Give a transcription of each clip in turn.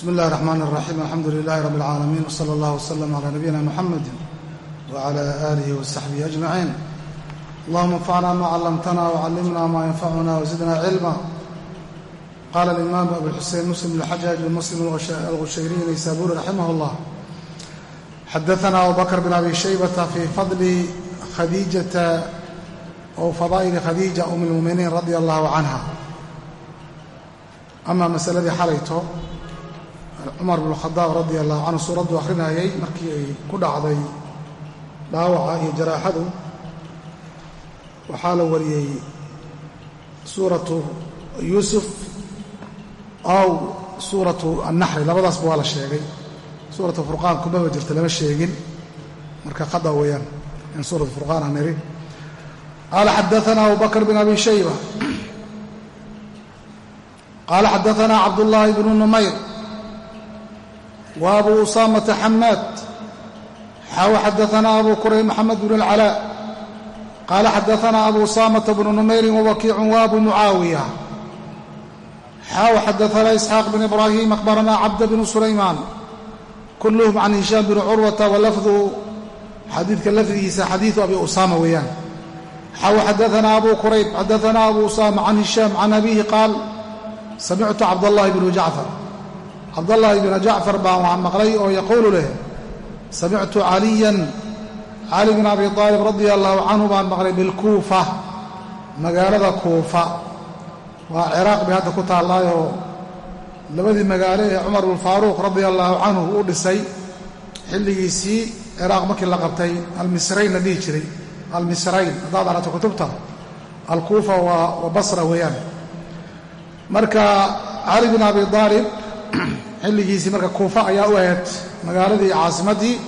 bismi illahi raxmaan raxiim alxamdu lilaahi rabbi alcaalamiin wsala allah wslama calaa nabiyina muxamedi wacala aalihi wasaxbihi ajmaciin allahuma anfacna ma callamtana wacallimna maa yanfacuna wasidna cilma qaala alimaamu abuxusein muslim alxajaaj bn muslim alqushayriy naysaburi raximah llah xadaana abubakr bn abi shaybata fii fadli khadiijata ow fadaa'ili khadiija um اlmuminiin radia allahu canha ama masaladii xalayto cumar bn khadaab radi allahu canhu suuraddu akhrinayay markii ay ku dhacday dhaawaca iyo jaraaxadu waxaa la wariyey suuratu yuusuf aw suuratu annaxri. Labadaasba waa la sheegay. Suuratu furqaan kumaba jirta lama sheegin. Marka khada weeyaan in suuratu furqaan aan niri. Qaala xadaana abu bakr abi shayba. Qaala xadaana cabdullaahi bnu numayr wa abu usaamata xamaad xaw xadaana abu kurayb maxamed bn اlcalaa qaala xadaana abu usaamata bnu numayrin wawakiicun wa abu mucaawiya xaw xadaana isxaaq bn ibraahim akhbarana cabda bnu sulaymaan kulluhum can hishaam bni curwata walafdu xadiidka lafdigiisa xadiidu abi usaama weeyaan. Xaw xadaana abu kurayb xadaana abu usaama can hishaam can abihi qaal samictu cabdallahi bnu jacfar cabdallaahi bnu jacfar baa waxaan maqlay oo yaquulu leh samictu caliyan cali bn abi aalib radia allahu canhu baan maqlay bilkuufa magaalada kuufa. Waa ciraaq bay hadda ku taallaayoo labadii magaalo ee cumar bnfaaruuq radia allahu canhu uu dhisay xilligiisii ciraaq markii la qabtay almisrayn la dhihi jiray almisrayn haddaad aragto kutubta alkuufa waa basra weeyaan. Marka cali bn abi aalib xilligiisii marka kuufa ayaa u ahayd magaaladii caasimaddii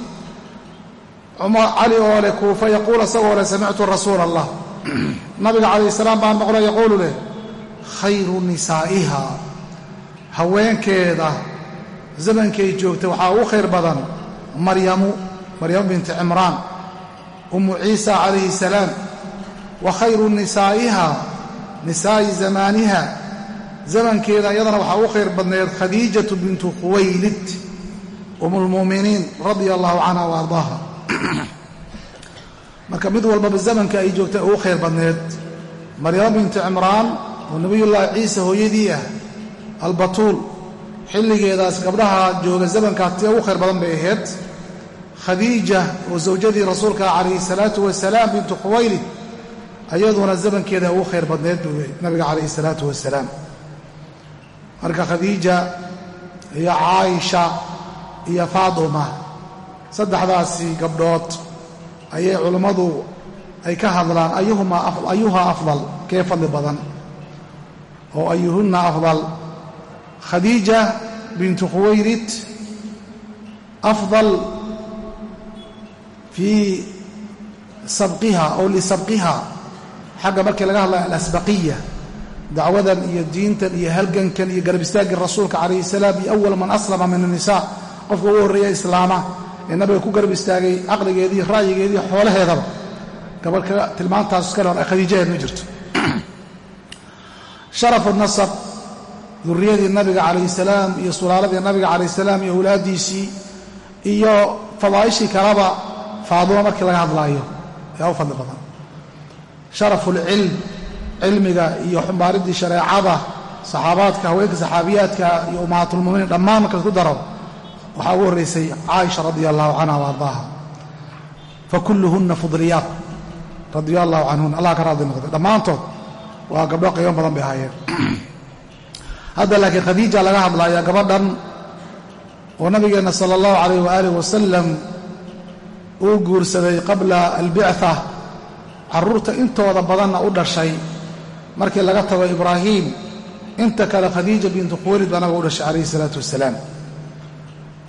cali oo leh kuufa yaquul isagoo leh samictu rasuula allah nabiga calayh salaam baan maqlo yaquulu leh khayru nisaa'iha haweenkeeda zamankay joogtay waxaa ugu khayr badan maryamu maryamu binti cimraan ummu ciisa calayhi salaam wa khayru nisaa'iha nisaa'i zamaaniha zamankeeda iyadana waxaa ugu khayr badneed khadiijatu bintu khuwaylid um lmu'miniin radia allahu canha wa ardaaha. Marka mid walbaba zamanka ay joogtay ugu khayr badneed maryamo bintu cimraan oo nebiyullaahi ciisa hooyadii ah albatuul xilligeedaas gabdhaha jooga zamankaas tii ugu khayr badan bay ahayd. Khadiija oo zawjadii rasuulka calayhi salaatu wasalaam bintu khuwaylid ayaduna zamankeeda ugu khayr badneed buu nabiga calayhi salaatu wasalaam marka khadiija iyo caaisha iyo faaduma saddexdaasi gabdhood ayay culammadu ay ka hadlaan ayuhaa afdal kee fadli badan? oo ayuhunna afdal. Khadiija bintu khuwaylid afdal fii sabqiha oo lisabqiha xagga markii laga hadlaya alasbaqiya dacwadan iyo diintan iyo halgankan iyo garab istaaggii rasuulka calayhi salaam iyo awal man aslama min annisaa qofka ugu horreeya islaama ee nabiga ku garab istaagay caqligeediiyo ra'yigeediiyo xoolaheedaba. Gabarhka tilmaantaas leon ay khadiijaheed ma jirto. Sharafu nasab durriyadii nabiga calayhi salaam iyo sulaaladii nabiga calayh salaam iyo awlaaddiisii iyo fadaa'ishii kaleba faaduma markii laga hadlaayo. Ayaa u fadli badan. Sharafulcilm cilmiga iyo xumbaaridii shareecada saxaabaadka haweenka saxaabiyaadka iyo ummahaatulmuminiin dhammaan markaas ku daro waxaa ugu horraysay caaisha radia allahu canha wa ardaaha. Fa kulluhunna fudliyaat radia allahu canhuna allah ka raadi noqday dhammaantood waa gabdho qiimo badan bay ahaayeen. Hadda laakiin khadiija laga hadlaya gabadhan oo nabigeenna sala allahu calayh waaalih wasalam uu guursaday qabla albictha carruurta intooda badanna u dhashay markii laga tago ibraahiim inta kale khadiija bintu khuwaylid baa nabiga u dhashay calayhi salaatu wasalaam.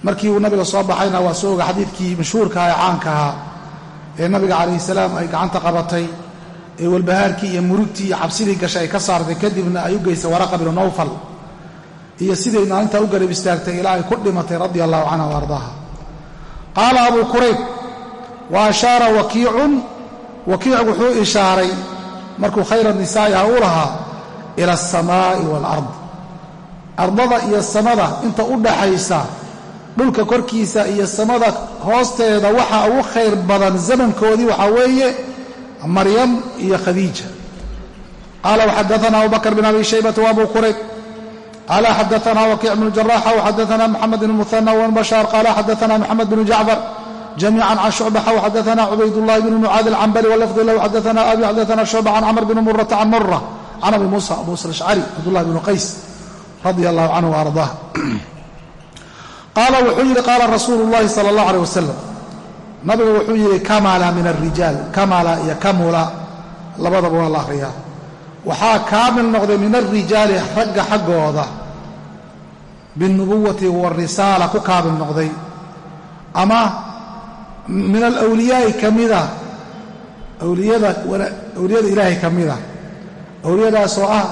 Markii uu nabiga soo baxayna waa soo oga xadiidkii mashhuurkaha ee caankahaa ee nabiga calayhi salaam ay gacanta qabatay ee walbahaarkii iyo murugtii iyo cabsidii gashay ay ka saartay kadibna ay u geysay waraqa binu nawfal. Iyo siday maalintaa u garab istaagtay ilaa ay ku dhimatay radia allahu canha wa ardaaha qaala abuu kurayb wa ashaara wakiicun? Wakiic wuxuu ishaaray markuu khayra nisaa'iha u lahaa ila alsamaa'i waalard ardada iyo samada inta u dhaxaysa dhulka korkiisa iyo samada hoosteeda waxa ugu khayr badan zamankoodii waxaa weeye maryam iyo khadiija. Qaala waxadaana abu bakr bin abi shaybata wabu kurayb qaala xadaana wakiic bnu jaraxa waxadaana moxamed bn muhana wbn bashaar qaala xadaana moxamed bnu jacfar jamiica can shucbaxa waxadaana cubaydullahi bn mucaad alcambari walafdu lahu xadaana abi xadaana shucba can camr bn murata can mura can abi muusa abu musa ashcari cabdullahi bnu qays radia allahu canhu waardah qaala wuxuu yidhi qaala rasuulu llahi sala allah aleh wasalam nabiga wuxuu yidhi kamala min alrijaal kamala iyo kamula labadaba waa la akhriyaa waxaa kaamil noqday min alrijaali ragga xaggooda biاlnubuwati wاrisaala ku kaamil noqday ama min alwliyaai ka mida. Awliyada awliyada ilaahay ka mida. Awliyadaasoo ah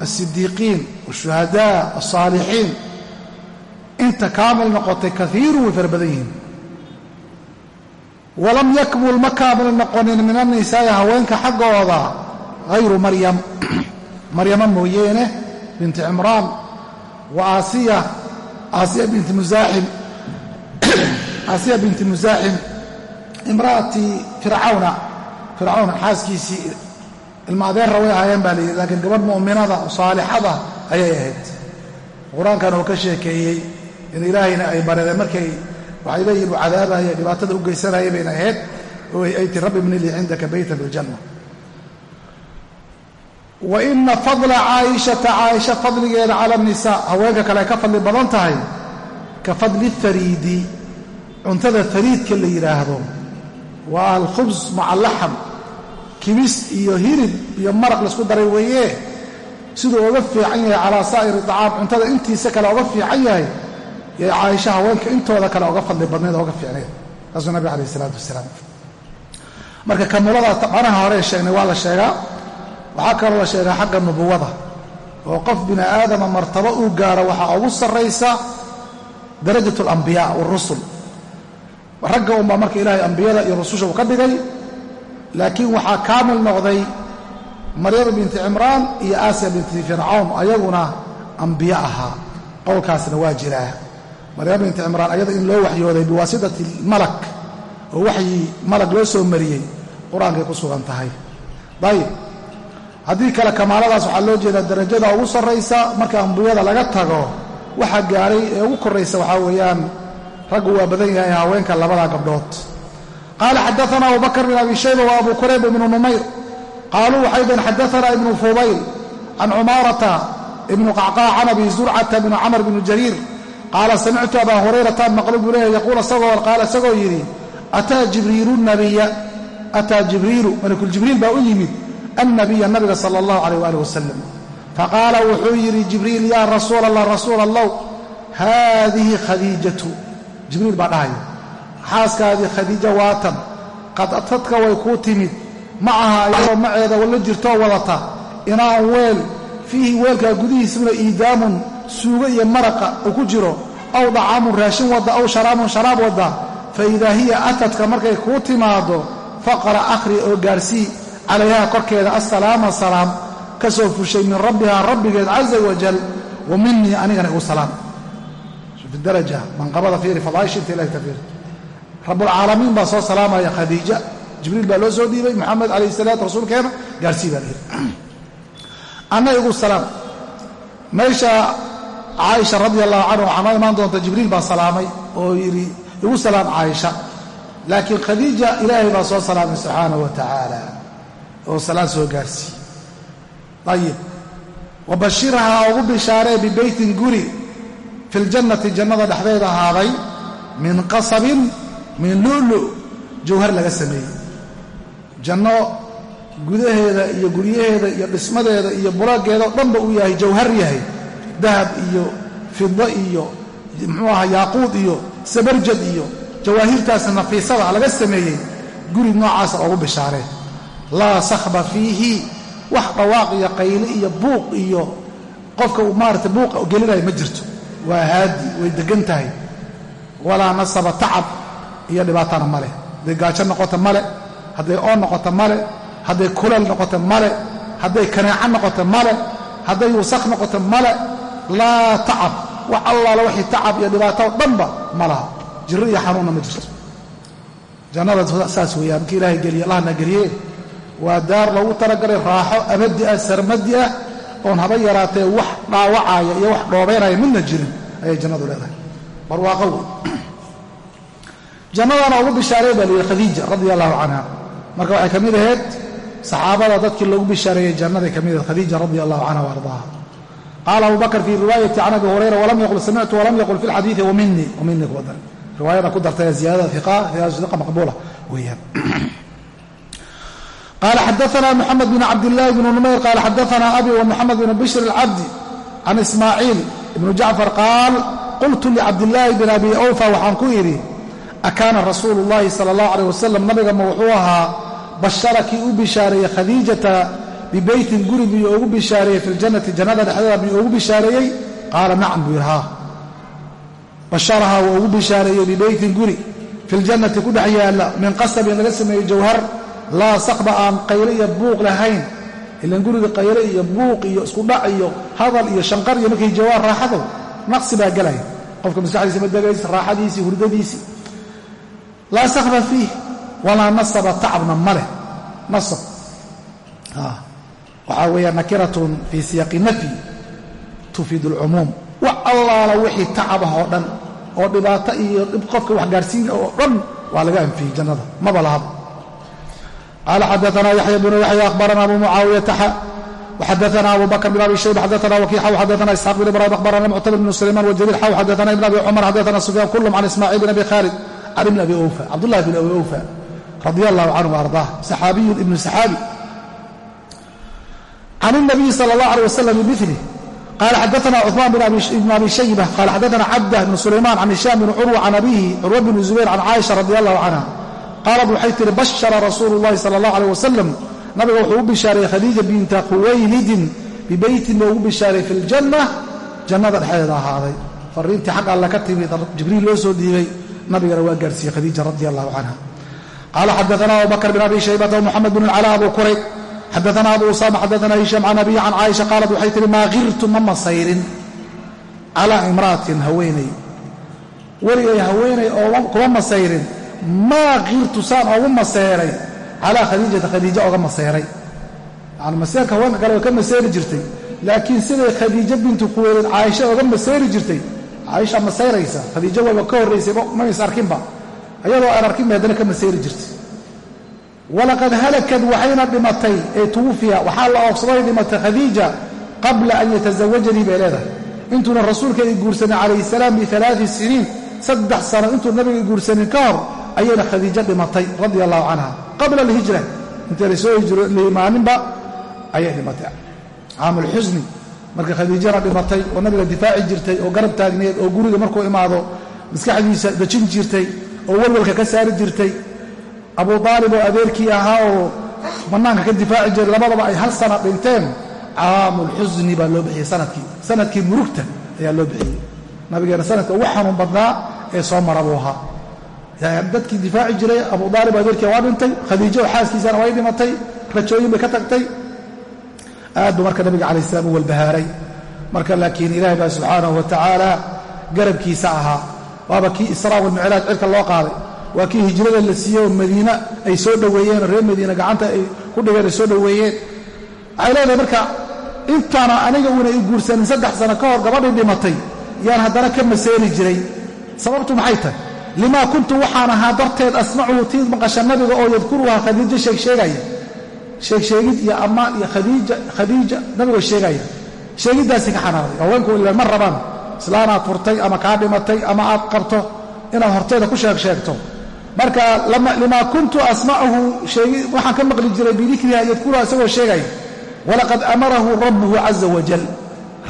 alsidiiqiin washuhadaa alsaalixiin inta kaamil noqotay kaiirun way fara badan yihiin. Walam yakmul ma kaamil noqonin min annisaa'i haweenka xaggooda. Hayru maryam. Maryama mooyeene binti cimraan. Wa aasiya aasiya binti musaaxim aasiya binti musaaxim imra'ati fircawna fircawn xaaskiisii ilma adeerra way ahaayeen baa layidhi laakiin gabadh mu'minada saalixada ayay ahayd. Qur'aankan uu ka sheekeeyey in ilaahayna ay bareedeen markay waxay leeyihiin uu cadaabaya dhibaatada u geysanaya bayna ahayd. Oo ay ti rabbi bni lii cindaka bayta fi ljanna wa ina fadla caaishata caaisha fadligeeda cala nisaa haweenka kale ay ka fadli badan tahay ka fadli fariidi cuntada fariidka la yidhaahdo waa alkhubs maca laxam kibis iyo hilib iyo maraq la isku daray weeye. Siduu oga fiican yahay calaa saa'iri acaam cuntada intiisa kale oga fiican yahay yay caaisha haweenka intooda kale oga fadli badnayd oga fiicnayd taasuu nabig alayh isalaatu wasalaam. Marka kamulada manaha hore sheegnay waa la sheegaa waxaa kaloo la sheegaa xagga nubuwada oo qof bini aadama martabo uu gaaro waxaa ugu sarraysa darajat alambiyaa warusul ragga unbaa marka ilaahay ambiyada iyo rususha uu ka dhigay laakiin waxaa kaamil noqday maryama binti cimraan iyo aasiya binti fircawn ayaguna ambiye ahaa. Qowlkaasna waa jiraa maryama binti cimraan ayada in loo waxyooday biwaasitati malak oo waxyi malag loo soo mariyey qur'aankay ku sugan tahay. Dayib. Haddii kale kamaaladaas waxaa loo jeedaa darajada ugu sarraysa marka ambiyada laga tago waxa gaaray ee ugu korraysa waxaa weeyaan raggu waa badan yahay haweenka labadaa gabdhood. Qaala xadaana abu bakr bin abi shayba wa abu kurayb ibnu numayr. Qaaluu waxay dheen xadaana ibnu fudayl can cumaarata ibnu qacqaac can abi zurcata bni camr bni jariir. Qaala samictu abaa hurayratan maqlu buu leeyahy yaquul isagoo qaala isagoo yidhi ataa jibriilu nabiya ataa jibriilu. Malakuljibriil baa u yimid annabiya nabiga sala allahu calayh waali wasalam faqaala wuxuu yidhi jibriil yaa rasuula allah rasuula allah haadihi khadiijatu jibriil baa dhahaya xaaskaadii khadiija waatan qad atadka way kuu timid. Macaha iyadoo maceeda la jirtoo wadata. Inaan weel fiihi weelkaa gudihiisuna iidaamun suugo iyo maraqa uu ku jiro. Aw dacaamun raashin wadda aw sharaabun sharaab wadda. Fa idaa hiya atadka markay kuu timaaddo faqra akhri oo gaarsii calayhaa korkeeda assalaama salaam. Ka soo fushay min rabbihaa rabbigeed caza wajal wa minii anigana igu salaam daraja manqabada fiiri fadaaisha inta ilahay tafiir rabbulcaalamiin baa soo salaamaya khadiija. Jibriil baa loo soo dhiibay moxamed calayhi salaatu rasuulkeena gaarsii baa layidhi anna igu salaam. Meesha caaisha radia allahu canhu waxaa noo imaan doonta jibriil baa salaamay oo yidhi igu salaam caaisha. Laakiin khadiija ilaahay baa soo salaamay subxaanahu wa tacaala oo salaan soo gaarsiiye ayib fi ljannati jannada dhexdeeda ahaaday min qasabin min lulu jawhar laga sameeyey. Janno gudaheeda iyo guryaheeda iyo dhismadeeda iyo bulaageeda o dhanba uu yahay jawhar yahay. Dahab iyo fiddo iyo muxuu aha yaaquud iyo sabarjad iyo jawaahirtaas nafiisada laga sameeyey guri noocaasa ugu bishaareen laa sakhba fiihi wax dhawaaq iyo qayli iyo buuq iyo qofka uu maarata buuqa gelinaya ma jirto waa haadi way degan tahay. Walaa nasaba tacab iyo dhibaatana male hadday gaajo noqota male hadday oon noqota male hadday kulal noqota male hadday kaneeco noqota male hadday wasakh noqota male laa tacab. Wax allaala wixii tacab iyo dhibaato dhanba ma laha. Jiro iyo xanuunna ma jirto. Jannada saas weeyaan markii ilaahay geliye allahna geliye waa daar loogu talagalay raaxo abadi ah sarmadi ah oon haba yaraatee wax dhaawacaya iyo wax dhoobaynaya midna jirin ayay jannadu leedahay. Barwaaqo wey jannadana ugu bishaareey baa layidhi khadiija radia allahu canha. Marka waxay ka mid ahayd saxaabada dadkii loogu bishaareeyey jannaday ka mid ahayd khadiija radia allahu canha wa qaala abu bakr riwaayati can abi hurayra walam yaqul samictu walam yaqul fi lxadiidi wamini wamini kuwada riwaayada ku dartay ziyaadada iqa maqbuula weeyaan qala xadaana mxamed bn cabdilaahi bn numayr qaala xadaana abi wa moxamed bn bishr alcabdi can ismaaciil ibn jacfar qaal qultu licabdilaahi bn abi awfa waxaan ku idhi akaana rasuulu llahi sala allah aleyh wasalam nabiga ma wuxuu ahaa bashara kii u bishaareeyey khadiijata bibeytin guri miyuu ugu bishaareeyey fi jannada dhexdeeda miyuu ugu bishaareeyey qaala nacam buu yidhi ha basharahaa waa ugu bishaareeyey bibeytin guri fi ku dhex yaalla min qasabin laga sameeyey jawhar laa sakba aan qayle iyo buuq lahayn. Ilan guriga qayle iyo buuq iyo iskudhac iyo hadal iyo shanqar iyo markay jawaan raaxado naqsi baa gelaya qofka maskaxdiisa madegaysa raaxadiisii hurdadiisii laa sakba fiih walaa nasaba tacabna ma leh. Nasab. Waxaa weeya nakiratun fii siyaaqi nafyi tufiid alcumuum wax allaala wixii tacabah oo dhan oo dhibaato iyo qofka wax gaadhsiina oo dhan waa laga anfiyey jannada. Maba lahaba qala xadaana yaxya bnu yaxya akhbarana abu mucaawiyata xa وxadana abu bakr bn abi shayba xadana wkiix xadana isxaaq bn ibrahim akhbarana muctamir bn sulayman wjaliil xaw xadana ibn abi cumar xadana sufyaan kulhm can ismaaciil bn abi khaalid can ibn abi awfa cabdullahi bn abi awfa radi allahu canhu ardah saxaabiyun ibnu saxaabi can الnabiyi salى اllah alيه wasalam bimili qala xadana cuثmaan bn abi shayba qala xadana cabdah bn sulayman can hishaam bn curwa can abihi curwa bn zubayr can caaisha radi allahu canha qaalad waxay tihi bashara rasuulu llahi sala allah aleh wasalam nabiga wuxuu u bishaaray khadiija binta khuwaylidin bibaytin buu ugu bishaaray fi ljanna jannada dhexdeeda ahaaday. Fariintii xag alle ka timi jibriil loo soo dhiibay. Nabigana waa gaarsiiyey khadiija radi allahu canha. Qaala xadaana abubakr bin abi shaybata wmuxamed bin alcala abu kuray xadaana abu usaama xadaana hishaam can abiyi can caaisha. Qaalad waxay tihi maa kirtu ma masayrin. Calaa imra'atin haweenay weligay haweenay ooma kuma masayrin maa kirtu saan ogu maseeray. Calaa khadiijata khadiijo oga maseeray. Maseerka haweenka kale way ka maseeri jirtay. Laakiin siday khadiijo bintu khuweylid caaisha oga maseeri jirtay. Caaisha maseyraysa khadiijo wayba ka horraysay mays arkinba ayadoo aan arkin haddana ka maseeri jirtay. Walaqad halakad waxayna dhimatay ee tuwufiya waxaa la oobsaday dhimatay khadiija qabla an yatasawajanii bay leedahay. Intuuna rasuulka i guursanin calayhi salaam bialaai siniin saddex sano intuu nabiga i ka hor ayayna khadiijo dhimatay radia allahu canha qabla alhijra. Intayna soo hijrolimaaninba ayay dhimatay. Caamulxusni markay khadiijana dhimatay oo nabiga difaaci jirtay oo garab taagneed oo guriga markuu imaado maskaxdiisa dejin jirtay oo walwalka ka saari jirtay. Abu aalib oo adeerkii ahaa oo bannaanka ka difaaci jiray labadaba ay hal sana dhinteen. Caamulxusni baa loo bixiyey sannadkii sannadkii murugta ayaa loo bixiyey. Nabigeena sanadka ugu xanuun badnaa ee soo mara buu ahaa dadkii difaaci jiray abu aalib adeerkii waa dhintay khadiijo xaaskiisana way dhimatay rajooyin bay ka tagtay. Aad buu marka nabiga calayi slam u walbahaaray. Marka laakiin ilaahay baa subxaanahu wa tacaala garabkiisa ahaa. Waaba kii israa walmicraaj cirka loo qaaday. Waa kii hijrada la siiyey oo madiine ay soo dhoweeyeen reer madiine gacanta ay ku dhigeen ay soo dhoweeyeen. Waxay leedahay marka intaana aniga una i guursanin saddex sano ka hor gabadhii dhimatay yaan haddana ka maseeri jiray. Sababtu maxay tahay limaa kuntu waxaan ahaa darteed asmacuhu tii maqasha nabiga oo yadkuruhaa khadiijo sheegsheegaya sheegsheegid iyo ammaan iyo khadiija khadiija nabigoo sheegaya sheegiddaasii ka xanaaday haweenku ila ma rabaan islaanaad furtay ama kaa dhimatay ama aad qabto inaad horteeda ku sheeg sheegto marka limaa kuntu asmacuhu waxaan ka maqli jiray bidikriha yadkuruha isagoo sheegaya walaqad amarahu rabbuhu caza wajal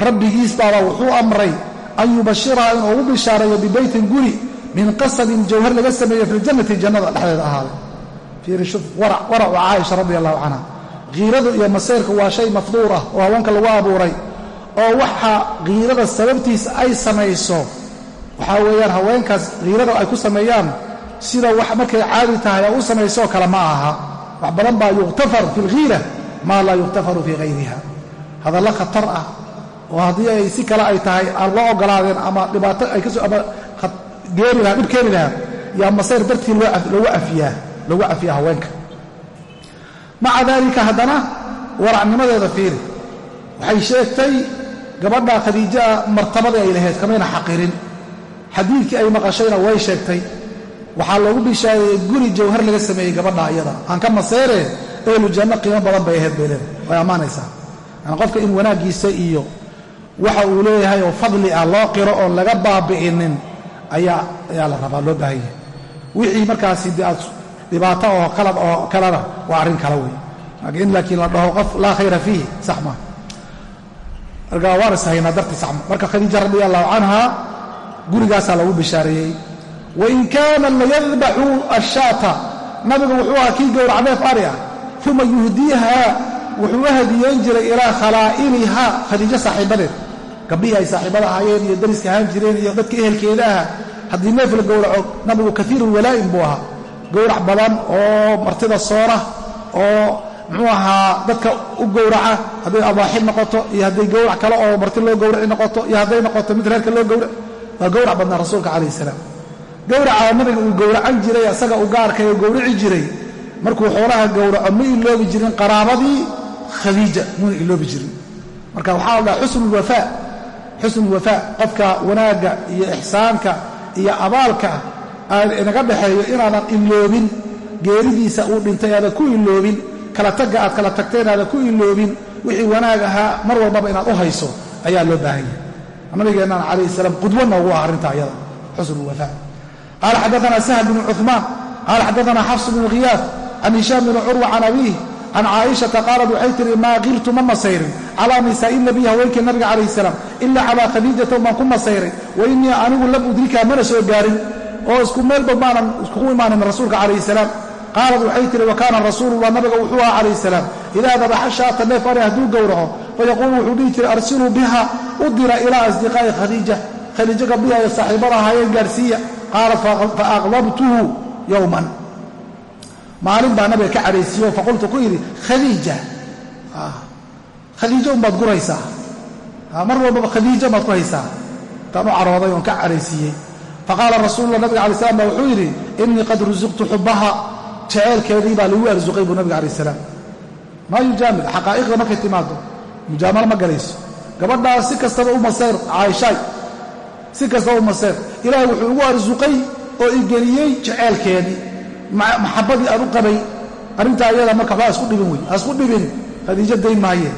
rabbigiis baaba wuxuu amray an yubashiraha inuu ugu bishaareeyo bibeytin guri min qasabin jawhar laga sameeye fi ljannati jannada dhexdeeda ahaaday fiirishuf waracu caaisha radi allahu canha kiiradu iyo maseyrku waa shay mafduur ah oo haweenka lagu abuuray oo waxa kiirada sababtiisa ay samayso waxaa weeyaan haweenkaas kiirada ay ku sameeyaan sida wax markay caadi tahay oo u samaysoo kale ma aha wax badan baa yukhtafar fi lghiira maa laa yukhtafaru fii hayriha hadallo khatar ah oo haddii ay si kale ay tahay aan loo ogolaadeen ama dhibaato ay ka soo ama geeri lahaa dhib keeni lahaa yaa masayr dartii loogu afiyaa loogu cafiyaa haweenka. Maca daalika haddana waracnimadeeda fiiri. Waxay sheegtay gabadha khadiijaa martabadii ay lahayd kamayna xaqirin xadiidkii ay maqashayna way sheegtay. Waxaa loogu bishaareeyey guri jawhar laga sameeyey gabadha iyada. Aan ka maseere ehlu janno qiimo badan bay ahayd bay leedahay. Way ammaanaysaa yani qofka in wanaaggiisa iyo waxa uu leeyahay oo fadli ah loo qiro oon laga baabi'inin ayaa ayaa la rabaa loo baahan yahay. Wixii markaasi de aad dhibaato oo qalad oo kalena waa arrin kala wey in laakiin la dhaho qof laa khayra fiihi sax maa marka waan ishaynaa dartii saxma marka khadiija radi allahu canha gurigaasaa lagu bishaareeyey wain kaana layadbaxu ashaata nabigu wuxuu ahaa kii gowrac neef ari ah. Uma yuhdiiha wuxuu u hadiyeyn jiray ilaa khalaa'iliha khadiijo saaxiibadeed gabdhihii ay saaxiibada ahaayeen iyo dariska ahaan jireen iyo dadka ehelkeeda aha haddii neef la gowraco nabigu kaiirulwalaa'im buu ahaa. Gowrac badan oo martida soora oo muxuu ahaa dadka u gowraca hadday abaaxid noqoto iyo hadday gowrac kale oo marti loo gowraci noqoto iyo hadday noqoto mid reerka loo gowra waa gowrac badnaa rasuulka calayh salaam. Gowracaa nabiga uu gowracan jiray asaga u gaarkay oo gowrici jiray markuu xoolaha gowraco ma iloobi jirin qaraabadii khadiija muna iloobi jirin. Marka waxaa la dhaha xusnulwafaa xusnulwafaa qofka wanaagga iyo ixsaanka iyo abaalka naga dhexeeyo inaadan iloobin geeridiisa uu dhintay aadan ku iloobin kala tagga aad kala tagteen aadan ku iloobin wixii wanaag ahaa mar walbaba inaad u hayso ayaa loo baahan yahay. Nabigeennana calayhi salaam qudwo noogu ah arrinta ayada xusnulwafaa qaala xaddaana sahl bnu cuثmaan qaala xaddaana xafs bnu khiyaaf can hishaam bni curwa can abiih can caaishata qaalad waxay tihi maa qirtu ma masayrin calaa nisaa'i nabiy haweenkii nabiga calayh salaam ila calaa khadiijata baan ku masayray wa anigu lam udrikaa mana soo gaarin oo isku meelba maanan iskugu imaanin rasuulka calayhi salaam qaalad waxay tihi wa kaana rasuulullah nabiga wuxuu aha calayh salaam idaa dabaxa shaata neef ari hadduu gowraco fayaquulu wuxuu dhihi jiray arsiluu biha u dira ilaa asdiqaa'i khadiija khadiijo gabdhihi ay saaxiibada ahaayeen gaarsiiya qaalat fa aqdabtuhu yowman maalin baa nabiga ka cadhaysiiyo faqultu ku yidhi khadiija. Khadiijo unbaad guraysaa mar walbaba khadiija baad ku haysaa? Intaan u carooday oon ka cadhaysiiyey. Faqaala rasuulula nabiga alay slam ba wuxuu yidhi innii qad rusiqtu xubbaha jeceelkeedii baa lagu arsuqay buu nabiga alayh salaam. Maa yujaamil xaqaa'iqda markay timaado mujaamalo ma galayso. Gabadhaas si kastaba u maseyr caaishaay si kastaba u maseyr ilaahay wuxuu ugu arsuqay oo igeliyey jeceelkeedii maxabadii aad u qabay arrintaa iyada marka waxbaa isku dhibin wey haisku dhibin khadiijo dayn maayeen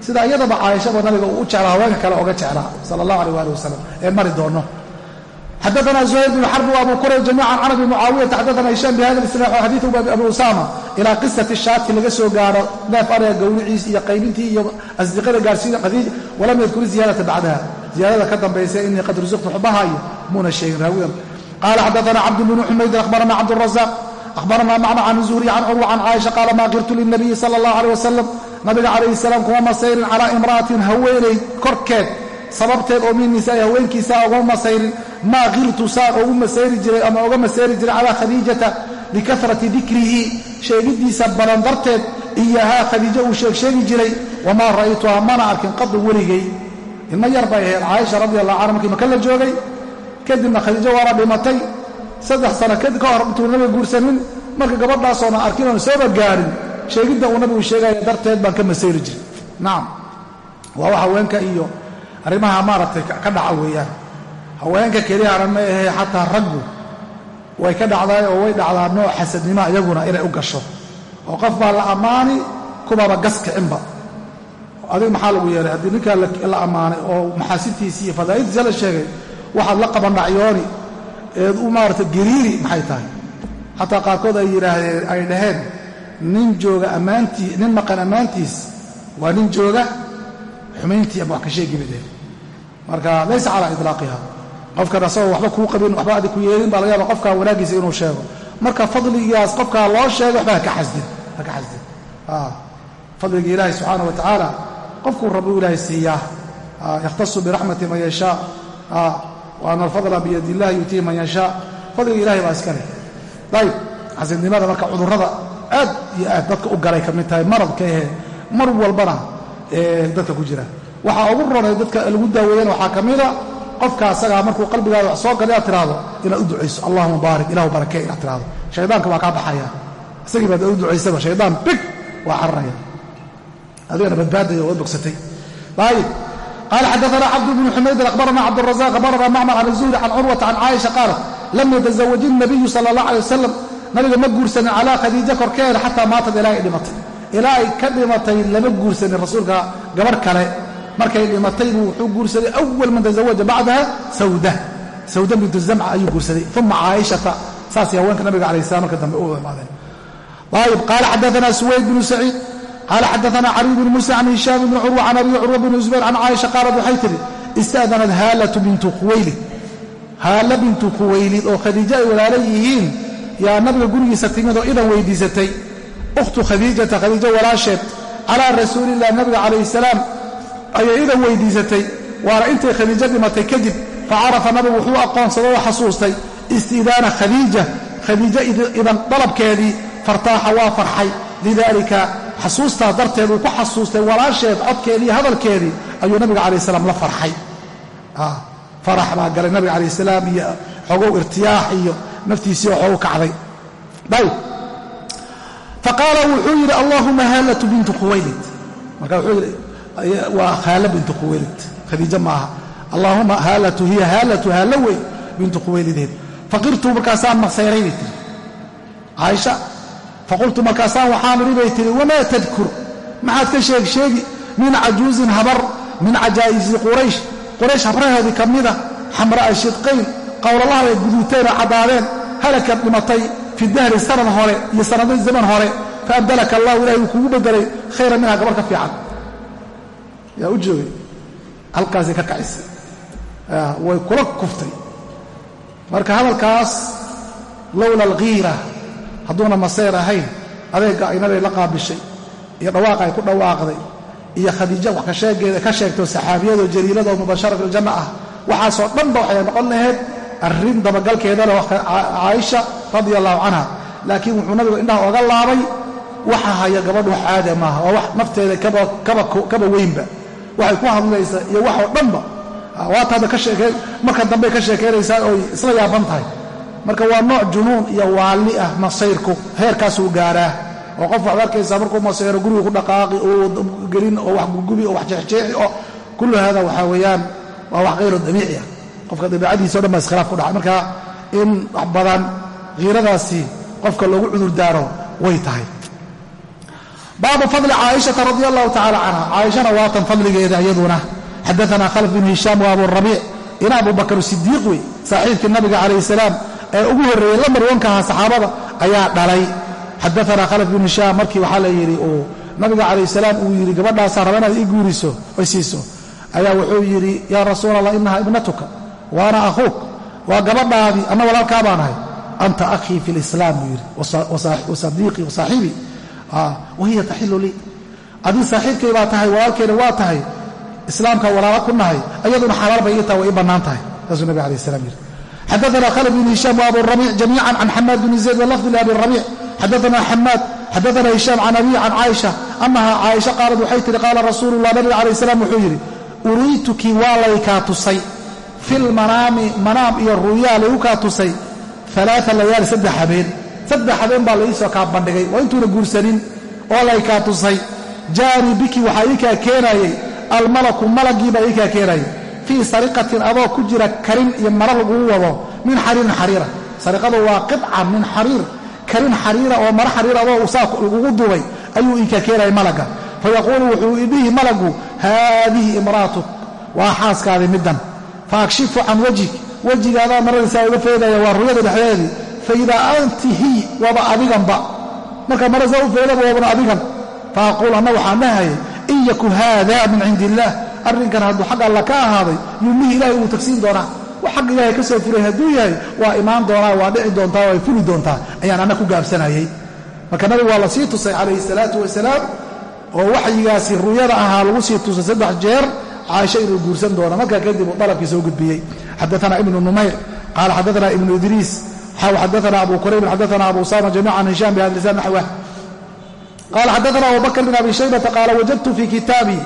sida iyadaba caaishaba nabiga u jeclaa haweenka kale oga jeclaa sala allahu aleh waalih wasalam ee mari doonno xadaana zuhayr bn xarb abu kuray jamiican can abi mucaawiyata xadaana hishaam bihada isnaax o abi usaama ilaa qisati shaati laga soo gaaro neef ariga gowriciis iyo qaybintii iyo asdiqada gaarsiida khadiija walam yadkuri ziyadata bacdaha. Ziyaadada ka dambaysa inii qad rusiqtu xubaha muuna sheegin raawigan qaala xadaana cabd bnu xumaydin akhbarana cabdurazaaq abarana macna can zuhri can curwa can caaisha qaala maa qirtu linabiyi sala allah aleh wasalam nabiga calayhi salaam kuma masayrin calaa imra'atin haweenay korkeed sababteed oo min nisaai haweenkiisaa oguma masayrin maa qirtu saan ogu masayri jiray ama oga masayri jiray calaa khadiijata bikahrati dikrihi sheegidiisa badan darteed iyahaa khadiijo uu sheegsheegi jiray wamaa ra'aytuha mana arkin qadu weligay ilmo yar bay ahayd caaisha radi allahu canha markii maka la joogay kadibna khadiijo waana dhimatay saddex sano ka hor intuu nabiga guursanin marka gabadhaasoona arkin oon sooba gaarin sheegidda uu nabigu sheegaya darteed baan ka masayri jiray. Nacam waa wax haweenka iyo arrimaha maaragtay ka dhaca weeyaan. Haweenka keliyana ma ahee xataa raggu way ka dhacdaay oo way dhacdaa nooc xasadnimo iyaguna inay u gasho. Oo qof baa la ammaani kubaaba gas kicinba adiga maxaa lagu yeelay? Haddii ninkaa la ammaanay oo maxaasintiisii iyo fadaa'iltiisa la sheegay waxaad la qabandhacyooni eed u maarata gariiri maxay tahay? Xataa qaarkood ay yidhaahdeen ay dhaheen nin jooga ammaantii nin maqan ammaantiis waa nin jooga xumayntii ama wax ka sheegi mideen marka laysa calaa ilaaqiha qofkan asagoo waxba kuu qabin waxba adi ku yeelin baa laga yaaba qofkaa wanaaggiisa inuu sheego. Marka fadligaas qofkaa loo sheego waxba haka xasdin haka xasdin. Fadliga ilaahi subxaana wa tacaala qofkuu rabu ilaahay siiyaa. Yakhtasu biraxmati man yashaa wa ana alfadla biyad illahi yutii man yashaa fadliga ilahay baa iska leh. Ayib xasidnimada marka cudurrada aad iyo aad dadka u galay ka mid tahay maradka ehe mar walbana dadka ku jira. Waxaa ugu ronay dadka lagu daaweeyana waxaa ka mida qofka asagaa markuu qalbigaada wax soo gala inaad tiraahdo inaad u ducayso allahuma baarik ilahu barakee inaad tiraahdo shaydaanka waa kaa baxaya. Isagii baad u ducaysaba shaydaan big waa cararaya qaala xadaana cabd bnu xumaydin akhbarana cabdurazaq akhbarana macmar can zuhri can curwata can caaisha qaalat lam yatazawaji nabiyu sala allah alay wasalam nabiga ma guursanin calaa khadiija korkeeda xataa maatad ilaa ay dhimatay ilaa ay ka dhimatay lama guursanin rasuulka gabarh kale markay dhimatay buu wuxuu guursaday awal man tazawaja bacdaha sawda sawda bintu zamca ayuu guursaday uma caaishata saasay haweenka nabiga alayh salam marka dambe u imaadeen ayib qaala xadaana suwayd bnu saciid qaala xadaana cali bn musa can hishaam bni curwa can abi curwa bni zubayr can caaisha qaalat waxay tihi ista'danat haalatu bintu khuwaylid haala bintu khuwaylid oo khadiijo ay walaala yihiin yaa nabiga gurigiisa timid oo idan weydiisatay ukhtu khadiijata khadiijo walaasheed calaa rasuulilah nabiga calayh salaam ayay idan weydiisatay waana intay khadiijo dhimatay kadib facarafa nabigu wuxuu aqoonsaday oo xasuustay istiidaana khadiija khadiijo idan dalabkeedii fartaaxa waa farxay lidaalika xasuustaa darteed uu ku xasuustay walaasheed codkeedii hadalkeedii ayuu nabiga calayh salaam la farxay. Farax baa galay nabiga calayh salaam iyo xogow irtiyaax iyo naftiisii oo kacday. Ayb faqaala wuxuu yidhi allahuma haalatu bintu khuwaylid. Marka wuxuu yidhi waa haala bintu khuwaylid. Khadiijo maaha. Allaahuma haalatu hiya haalatu haalla wey bintu khuwaylideed faqirtu markaasaan masayray bay tiri caaisha faqultu markaasaan waxaan idhi bay tihi wamaa tadkur maxaad ka sheeg sheegi min cajuuzin habar min cajaa'isi quraysh quraysh habraheedii ka mida xamra'a shidqayn qowlalaha bay guduuteen oo caddaadeen halakad dhimatay fi dahri sanad hore iyo sanado zaman hore faabdalaka allahu ilahay uu kugu bedelay khayra minha gabar ka fiican yaa u joogay halkaasay ka kacisay way kula kuftay marka hadalkaas lowla alghiira hadduuna masayr ahayn adeegga ay nabiga la qaabishay iyo dhawaaqa ay ku dhawaaqday iyo khadiija wax kasheegeeda ka sheegtoo saxaabiyadoo jaliiladoo mubashara filjanna ah waxaasoo dhanba waxay noqon lahayd arrin dabagalkeedana caaisha radia allahu canha. Laakiin wuxuu nabigu indhaha oga laabay waxa haya gabadhu wax caada maaha waa wax nafteeda kaba weynba. Waxay ku hadlaysa iyo waxoo dhanba. Waataada marka dambey ka sheekaynaysaa oy isla yaaban tahay marka waa nooc junuun iyo waalli ah masayrku heerkaasuu gaaraa. Oo qof waxad arkaysaa markuu masayro guriga ku dhaqaaqi oo gelin oo wax gugubi oo wax jeexjeexi oo kullu hada waxaa weeyaan waa wax hayru dabiici ah. Qofka dabiicadiisa o dhan baa iskhilaaf ku dhacay marka in wax badan khiiradaasi qofka loogu cudur daaro way tahay. Baabu fadli caaishata radi allahu tacala canha caaishana waatan fadligeeda iyaduna. Xadaana khalf bn hishaam wa aburabiic ina abubakr sidiiq wey saaxiibkii nabiga calayh salaam ee ugu horreeyey la marwankaha saxaabada ayaa dhalay. Xadaana khalf bn hishaam markii waxaa la yidhi uu nabiga calayh salaam uu yidhi gabadhaasaa raba inaad ii guuriso oy siiso. Ayaa wuxuu yidhi yaa rasuul allah inaha ibnatuka wa ana akhuuk waa gabadhaadii anna walaalkaa baan ahay. Anta akhii fi lislaam buu yidhi. Wa sadiiqii wa saaxibii wahiya taxilu lii. Adii saaxiibkay baa tahay walaalkeyna waa tahay islaamka walaala ku nahay ayaduna xalaal bay ii tahay way ii bannaan tahay. Saasuu nabig alayh salam yidhi xadaana khalid bn hishaam wa aburabiic jamiican can xamaad bni zayd walafdi liabi rabiic xadaana xamaad xadaana hishaam can abiy can caaisha annaha caaisha qaalad waxay tihi qaala rasuulu llah nabiga calayh salaam wuxuu yidhi uriituki waa laykaa tusay filmanaami manaam iyo ruuyaa laygu kaa tusay alaaa layaali saddex habeen saddex habeen baa laiisoo kaa bandhigay waa intuuna guursanin oo laykaa tusay jaanii biki waxaa ii kaa keenayey almalaku malagii ii kaa keenayay fii sariqatin adoo ku jira karin iyo mara laguu wado min xariirin xariira sariqadu waa qidca min xariir karin xariira oo mara xariir adoo saa lagugu dubay ayuu keenayay malaga fayaquulu wuxuu idhihi malagu haadihi imra'atuk waa xaaskaadii middan faakshifu can wajhik wejigaadaa maradiisaa uga feedaya waa ruyada dhexdeedii faidaa anti hi waaba adiganba marka maradiisaa u feedaba waabana adigan faaquul anna waxaan dhahayay in yaku haada min cindi illaah arrinkan hadduu xag alla ka ahaaday yumnihi ilahay wuu tagsiin doonaa. Wax xag ilaahay ka soo furay hadduu yahay waa imaan doonaa waa dhici doontaa waa fuli doontaa. Ayaan anna ku gaabsanayay. Marka nabigu waa la tusay calayhi salaatu wasalaam oo waxyigaasi ruyada ahaa lagu sii tusay saddex jeer caaisha inuu guursan doono. Markaa kadib uu dalabkii soo gudbiyey. Xadaana ibnu numayr qaala xadaana ibnu idriis xadaana abu qurayb xadaana abu usama jamiican hishaam bihada lisan naxwah qaala xadaana abu bakr bin abi shaybata qaala wajadtu fii kitaabii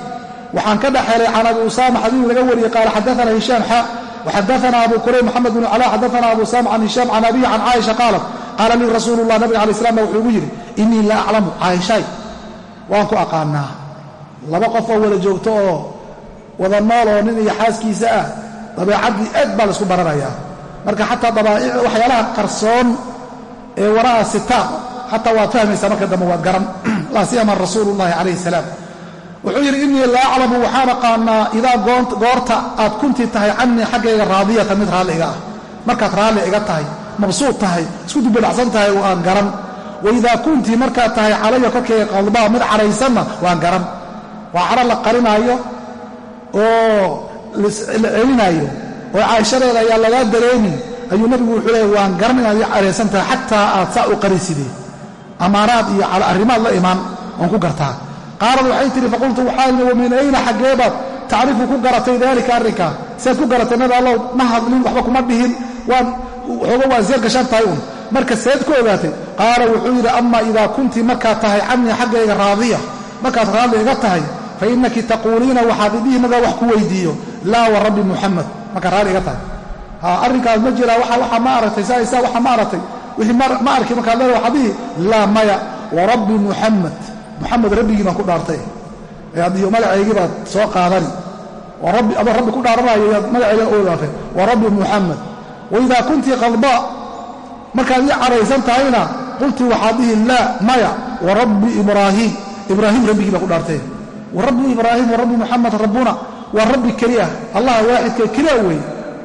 waxaan ka dhexelay can abi usaama xadiid laga wariyey qaala xadaana hishaam xa waxadaana abu kurayb moxamed bnu cala xadaana abu usaama can hishaam can abihi can caaisha qaalat qaala lii rasuulu llah nabiga alai slam ba wuxuu igu yidhi innii la aclamu caaishaay waan ku aqaanaa. Laba qof oo wada joogto oo wada nool oo nin iyo xaaskiisa ah dabeecaddii aad baa la isku baranayaa. Marka xataa dabaaicda waxyaalaha qarsoon ee wara'a sitaaq xataa waad fahmaysaa marka dambe waad garan. Laa siyama rasuulu llahi calayhi salaam wuxuu yidhi innii la aclamu waxaan aqaanaa idaa goorta aad kunti tahay cannii xaggayga raadiyatan mid raalli iga ah. Markaad raalli iga tahay mabsuud tahay isku dubadhacsan tahay waan garan. Waidaa kuntii markaad tahay calaya korkayga qadbaa mid cadhaysanna waan garan. Waa cadho la qarinaayo oo la celinaayo oo caaishadeeda ayaa lagaa dareemin ayuu nabigu wuxuu leeya waan garan inaad ii cadhaysan tahay xataa aad saa u qarisidee amaaraad iyo arrimaad la imaan waan ku gartaa qaalad waxay tihi faqultu waxaan wa min ayna xaggeebaad tacrifu ku garatay daalika arrinkaa siaad ku garatay nabi allow ma hadlin waxba kuma dhihin. Waan waxooga waan seer gashaan tahay un marka seed ku ogaatay qaala wuxuu yidhi ama idaa kunti markaad tahay cannii xaggayga raadiya markaad raalli iga tahay fa innaki taquuliina waxaad idhihi markaa wax ku weydiiyo. Laa wa rabbi muxamed markaad raalli iga tahay. Arrinkaas ma jiraa waxa ma aragtay saaisaa waxa ma aragtay. Wixii ma arki markaad leeda waxaad dhihi laa maya wa rabbi muxamed muxamed rabbigii baan ku dhaartay. Adiyo magacaygii baad soo qaadani. Adoo rabbi ku dhaaranaayo yaad magacayga oodaafe wa rabbi muxamed waidaa kuntii qadba markaad ii cadhaysan tahayna qultii waxaad dhihi laa maya. Wa rabbi ibraahiim ibraahim rabbigii baa ku dhaartee wa rabbi ibraahim wa rabbi muxamed rabbuna. Waa rabbi keliya. Allah waaxidka keliya wey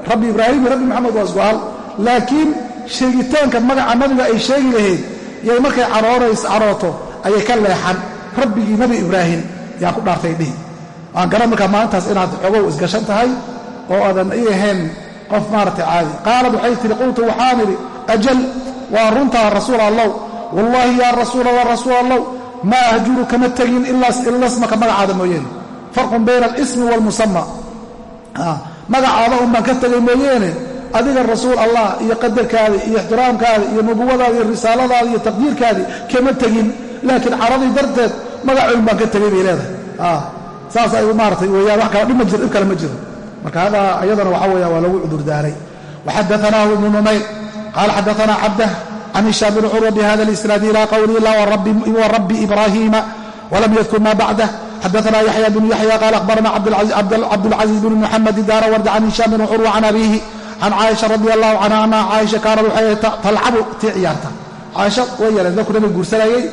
rabbi ibraahim iyo rabbi moxamed waa isku hal laakiin sheegitaanka magaca nabiga ay sheegi lahayd yay markay carooto ayay ka leexan rabbigii nabi ibraahim yaan ku dhaartay dhihi. Waan garan markaa maalintaas inaad xogow isgashan tahay oo aadan ii ahayn qof maaragtay caadi. Qaalad waxay tihi qultu waxaan idhi ajal waa runtaa rasuul allow. Wallaahi yaa rasuulallah rasuul allow maa ahjuru kama tegin ilaa ismaka magacaada mooyeene farqun bayna alismi waalmusama magacaada un ka tegay mooyeene adiga rasuul allah iyo qadarkaadi iyo ixtiraamkaadi iyo nubuwadaadi iyo risaaladaadi iyo taqdiirkaadii kama tegin laakiin caradii darteed magacuun baan ka tegay bay leedahay. Saas ay maaratay weyaan wax kala dhib ma jiro dhib kale ma jiro marka hadaa ayadana waxa weya waa lagu cudurdaaray waxadaanaahu ibnu numayr qaala xadaanaa cabdah can hishaam bn curwa bihada اlisnaad ila qowlihi la warabi ibraahiima walam yadkur ma bacdah xadaanaa yaxya bnu yaxya qaala akhbarana cabdulcaziiz bn muxamed daara warda can hishaam bn curwa can abiihi can caaisha radi allahu canha annaha caaisha kaanad waxay talcabu tii ciyaarta caaisha way yareen dadku nabiga guursanayay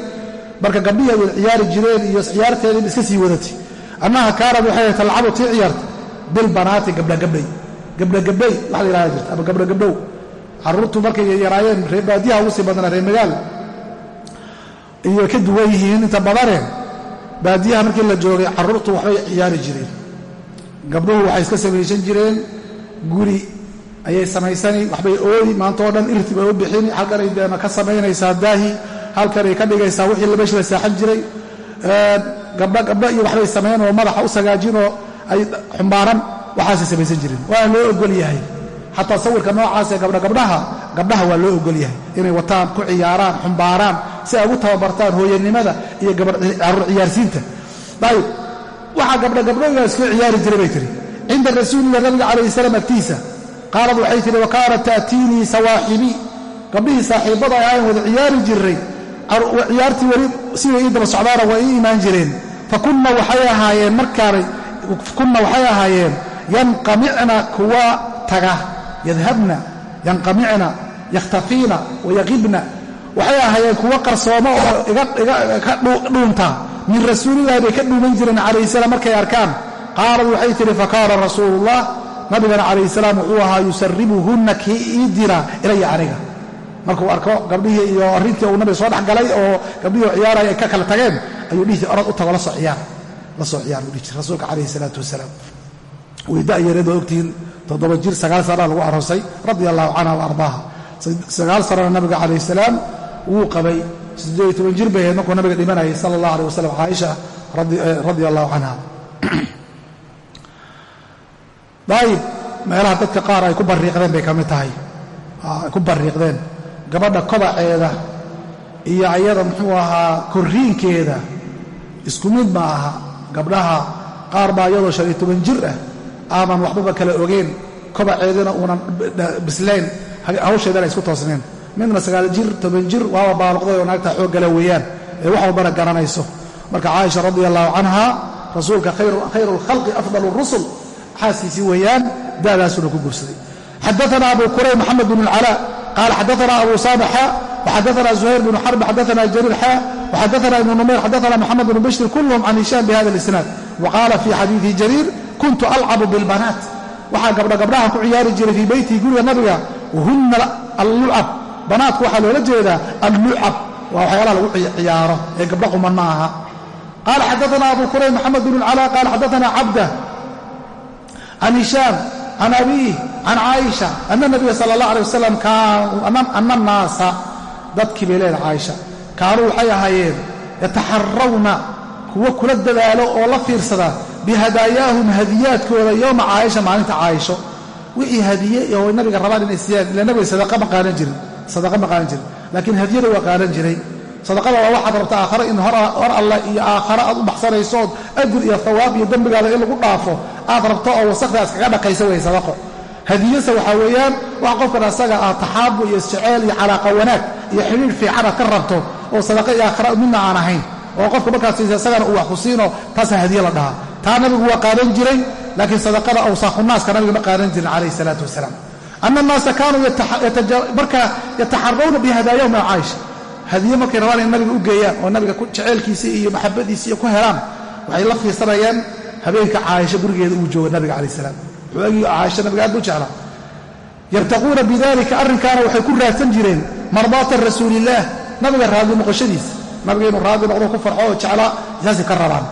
marka gabdhihii way ciyaari jireen iyo ciyaarteedii iska sii wadatay. Annaha kaanad waxay talcabu tii ciyaarta bilbanaati gabdhagabdhay. Gabdhagabdhay wax la yidhahda jirta ama gabdhagabdhow. Carruurtu markay yaraayeen ree baadiyaha ugu sii badnaa ree magaal. Iyo ka duwan yihiin inta badaneen baadiyaha markii la joogay carruurtu waxbay ciyaari jireen. Gabdhuhu waxay iska samaysan jireen. Guri ayay samaysani waxbay ooyi maanta oo dhan irti bay u bixini halkanay deena ka samaynaysaa daahi halkanay ka dhigaysaa wixii lameesha la saaxan jiray. Gabdho gabdho iyo waxbay samayn oo madaxa u sagaajinoo ay xumbaaran waxaasay samaysan jireen waana loo ogol yahay. Xataa sawirka noocaasee gabdhogabdhaha gabdhaha waa loo ogol yahay. Inay wataan ku ciyaaraan xumbaaraan si ay ugu tababartaan hooyanimada iyo carruur ciyaarsiinta. Ayib waxaa gabdhogabdhoga isku ciyaari jiray bay tihi cinda rasuulilah nabiga calayhi salaam agtiisa. Qaalad waxay tihi wa kaanat ta'tiinii sawaaxibii gabdhihii saaxiibbada ahayn wada ciyaari jiray ciyaartii weli siday ii daba socdaana waa ii imaan jireen. Fakunna waxay ahaayeen markaanay kunna waxay ahaayeen yanqamicna kuwa taga yadhabna yanqamicna yakhtafiina wayaqibna waxay ahaayeen kuwa qarsoomo oo ka dhuunta. Min rasuulillahi bay ka dhuuman jireen calayhi salaam markay arkaan. Qaalad waxay tihi fakaana rasuulullah nabigana calayhi salaam wuxuu ahaa yusaribuhunna kii ii dira ilaya aniga markuu arko gabdhihii iyo arrintii uu nabiga soo dhex galay oo gabdhihii ciyaaraya ay ka kala tageen ayuu dhihi orad u tago la soo ciyaar la soo ciyaar buu dhihi rasuulka calayhi salaatu wasalaam. Way da'yareed oo ogtihiin toddoba jir sagaal sanaa lagu aroosay radia allahu canha wa ardaaha sagaal sanana nabiga calayhi salaam wuu qabay. Siddeed toban jir bay ahayd markuu nabiga dhimanayay sala allah aleh wasalam caaisha radia allahu canha. Daayib meelaha dadka qaar ay ku barriiqdeen bay ka mid tahay. Ay ku barriiqdeen gabadha kobaceeda iyo ayada muxuu ahaa korriinkeeda isku mid ma aha gabdhaha qaar baa iyadoo shan iyo toban jir ah aadan waxbaba kala ogeen kobaceedina uunan bislayn hawsheedana isku toosneen. Midna sagaal jir toban jir waaba baalaqday oo naagta xooggala weeyaan ee wax walbana garanayso. Marka caaisha radia allahu canha rasuulka khayru lkhalqi afdal rusul xaaskiisii weeyaan daadaasuna ku guursaday. Xadaana abu kurayb maxamed bn اlcalaa qaala xadaana abu saamaxa وxadaana زuhayr bn xarb xadaana jariir xa وxadaana ibn numayr xadaana moxamed bn bashir kulhm can hishaam bihada اlisnaad waqaala fi xadiiثi jariir kuntu alcabu biاlbanaat waxaa gabdha gabdhahan ku ciyaari jiray fii beytii guriga nabiga wahuna allucab banaatku waxaa loola jeedaa allucab waa waxyaalaha lagu ciyaaro ee gabdho quman ma aha qaala xadaana abu kurayb maxamed bn اlcalaa qaala xadaana cabda can hishaam can abiih can caaisha ana nabiya sala allah alay wasalam ana annaasa dadkii bay leedahay caaisha kaanuu waxay ahaayeen yataxarawna kuwo kula dadaalo oo la fiirsada bihadaayaahum hadiyaadkooda yowma caaisha maalinta caaisho wixii hadiye oo nabiga rabaan inay siiyaan ila nabiga sadaqa ma qaanan jirin sadaqa ma qaanan jirin laakiin hadiyada waa qaanan jiray sadaqada waa waxaad rabta aakhare in hor allah iyo aakhare aad u baxsanaysood ajir iyo hawaab iyo dembigaada in lagu dhaafo aad rabto oo wasakdaas kaga dhaqaysa wey sadaqo. Hadiyase waxaa weeyaan wax qofkan asaga ah taxaabu iyo isjeceel iyo calaaqa wanaag iyo xidhiir fiican aad ka rabto oo sadaqa iyo aakhare midna aan ahayn. Oo qofka markaas isagana uu wax ku siino taasaa hadiye la dhahaa. Taa nabigu waa qaadan jiray laakiin sadaqada awsaaqunaaska nabiga ma qaadan jirin calayhi salaatu wasalaam. Ana annaasa kaanuu marka yataxarawna bihadaayahum maa caaisha hadiye markay rabaan in nabiga u geeyaan oo nabiga jeceelkiisii iyo maxabadiisii ku helaan waxay la fiirsanayeen habeenka caaisha gurigeeda uu jooga nabiga calayh salaam. Wuxuu caaisha nabiga aad u jeclaa. Yartaquuna bidalika arrinkaana waxay ku raadsan jireen mardaata rasuulillaah nabiga raadli noqoshadiisa. Nabiga inuu raadli noqdo ku farxo oo jeclaa saasay ka rabaan.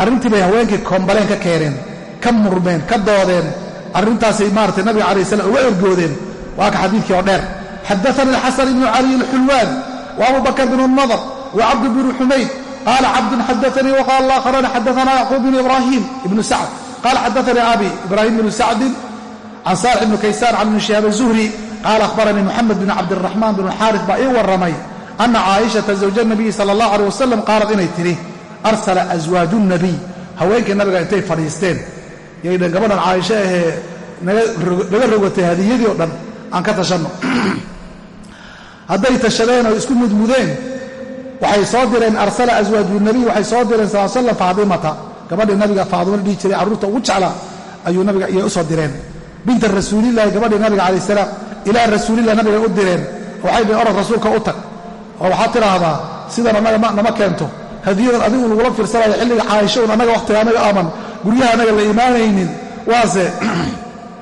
Arrintii bay haweenkii kombaleen ka keeneen ka murmeen ka doodeen. Arrintaasay maaratay nabiga calayh salam uga ergoodeen. Waa ka xadiidkii oo dheer xadaana alxasan ibnu caliy alxulwaan wa abu bakr bn nadr wa cabd bnu xumayd qaala cabdun xadaanii waqala aakharani xadaana yacquub bn ibrahim ibnu sacd qala xadaanii abi ibrahim bnu sacdin can saalix ibnu kaysaan can ibni shihaab azuhri qaala akhbaranii muxamed bn cabdiraxmaan bn xaaris baa ii warramay ana caaishata zawja nabiyi sala allah aleh wasalam qaalat inay tidhi arsala aswaaju nabiy haweenkii nabiga intay fadhiisteen yaydhan gabadhan caaisho ahee naga rogatay hadiyadii o dhan aan ka tashanno hadday tashadeen oo isku mudmudeen waxay soo direen arsala aswaaju nabiy waxay soo direen sal slam faadimata gabadhii nabiga faadimo la dhihi jiray carruurta ugu jeclaa ayuu nabiga iyay u soo direen. Binta rasuulillahi gabadhii nabiga calayh salaam ilaa rasuulilah nabigay u direen. Waxay dhihin orod rasuulka u tag. Oo waxaad tidhaahdaa sidan annaga nama keento. Hadiyadan adigu lagula fiirsanayo xilliga caaisho un annaga wakhtiga annaga aaman. Guryaha annaga la imaanaynin. Waase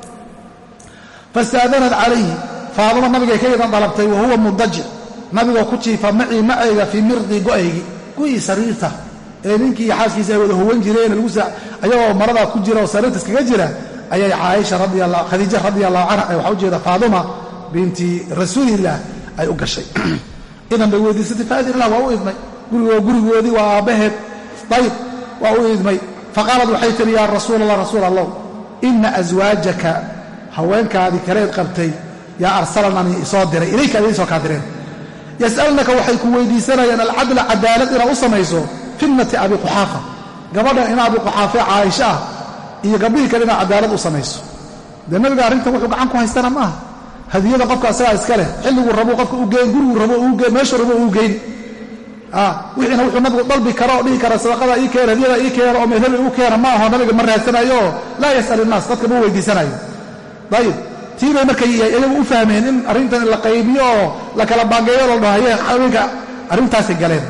fastaadanat calayhi faadimo nabigay ka yadan dalabtay wa huwa mudajic nabigoo ku jiifa macii macayga fii mirdi go'aygi gu'ii sariirta ee ninkii xaaskiisa ay wada howan jireen ayagoo maradaa ku jira oo sariirta iskaga jira ayay caaisha khadiija radi allahu canha waxaa ujeeda faaduma binti rasuulilah ay u gashay idan bay weydiisatay faadinlah waa u idmay gurigoo gurigoodii waa aabbaheed dayb waa u idmay faqaalad waxay tihi yaa rasuul allah rasuul allah ina aswaajaka haweenkaadii kaleed qabtay yaa arsalanani isoo diray ilayka aday isoo kaa direen yas'alnaka waxay ku weydiisanayaan alcadla cadaalad inaad u samayso fitnati abi quxaafa. Gabadhan in abi quxaafe caaisho ah iyo gabdhihii kale inaad cadaalad u samayso. Dee nabiga arrintan wuxuu gacan ku haystana maaha. Hadiyada qofka asagaa iska leh xilliguu rabuu qofka u geyn guriguu rabo ugeyn meeshuu rabo uu geyn. Wixiina wuxuu nabigu dalbi kara oo dhihi kara sadaqada ii keena hadiyada ii keena oo meelheli u keena ma nabiga ma raadsanayo. Laa yas'al innaas dadka ma weydiisanayo. Ayib tii markay iyagu u fahmeen in arrintan la qaybiyo oo la kala baangeeyo la dhahaye haweenka arrintaasay galeen.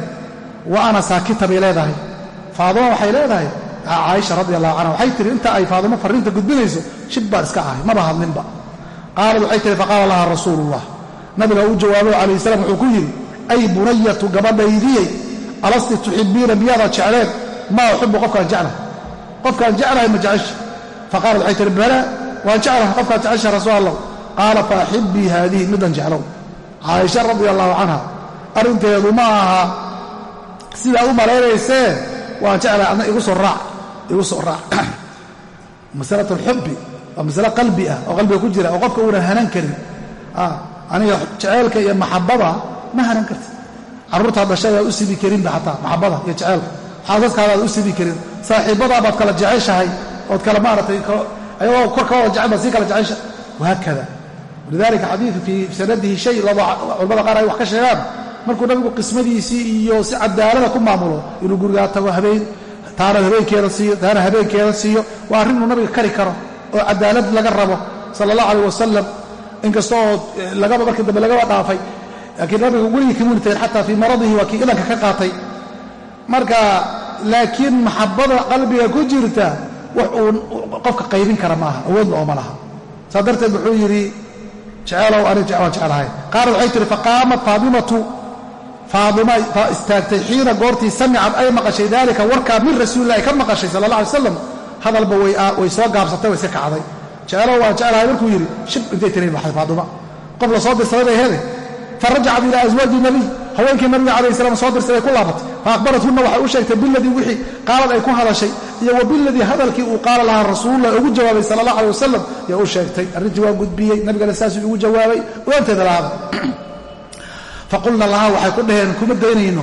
Wa ana saakita bay leedahay. Faadimo waxay leedahay caaisha radi allahu canha waxay tihi inta ay faadimo farriinta gudbinayso shib baan iska ahay maba hadlinba qaalad waxay tihi faqaala laha rasuulullah. Nabiga uu jawaabo calayh salam wuxuu ku yidhi ay bunayatu gabadhaydiyey alasti tuxibbiina miyaadaad jecleen? Maa uxibu qofkaan jeclahay qofkaan jeclahay ma jecesha. Faqaalad waxay tihi bala waan jeclahay qofkaan jecesha rasuul allah qaala fa axibbii haadihi middan jeclow. Caaisha radia allahu canha arrinteedu ma aha. Sidaad u malaynaysee waan jeclahay adna igu soo raac igu soo raac. Masalat alxubbi waa masale qalbi ah oo qalbiga ku jira oo qofka uunan hanan karin. Aniga jeceelka iyo maxabada ma hanan karti carruurtaad dhashay aad u sibi karinba xataa maxabada iyo jeceelka xaasaskaada aad u sibi karin. Saaxiibbadaa baad kala jeceshahay ood kala maaratay ayagoo kor ka wada jecel baad sii kala jecesha wahaakada walidalika xadiidu fii sanadihi shay culamada qaar ay wax ka sheegaan markuu nabigu qismadiisii iyo si cadaalada ku maamulo inuu gurigaa tago habeen taana habeenkeeda siiyo waa arrin uu nabiga kari karo oo cadaalad laga rabo sala allah aleh wasalam inkastoo lagaba markii dambe lagaba dhaafay laakiin nabiga weligii kama unitayn xataa fii maradihi waa kii ilanka ka qaatay marka laakiin maxabada qalbiga ku jirta wax uu qofka qaybin kara maaha awoodna ooma laha. Saas darteed wuxuu yidhi jeceelow ani waan jecelahay. Qaarad waxay tihi faqaamat faadimatu faadima istaagtay xiina goortii samicad ay maqashay daalika warkaa min rasuulilahi ka maqashay sala allah alay slam hadalba way soo gaabsatay way iska kacday. Jeceelow waan jecelahay markuu yidhi shib intay tirayn baxday faadima. Qof la dirsaday bay hede farajacat ilaa aswaaji nabiy. Haweenkii nabiga calayh salam soo dirsaday ku laabatay. Fa akhbarathunna waxay u sheegtay biladii wixii qaalad ay ku hadashay iyo wa biladii hadalkii uu qaala lahaa rasuululah ugu jawaabay sala allah aleh wasalam yaa u sheegtay arrintii waa gudbiyey nabigana saasuu ugu jawaabay lahaada faqulna lahaa waxay ku dhaheen kuma daynayno.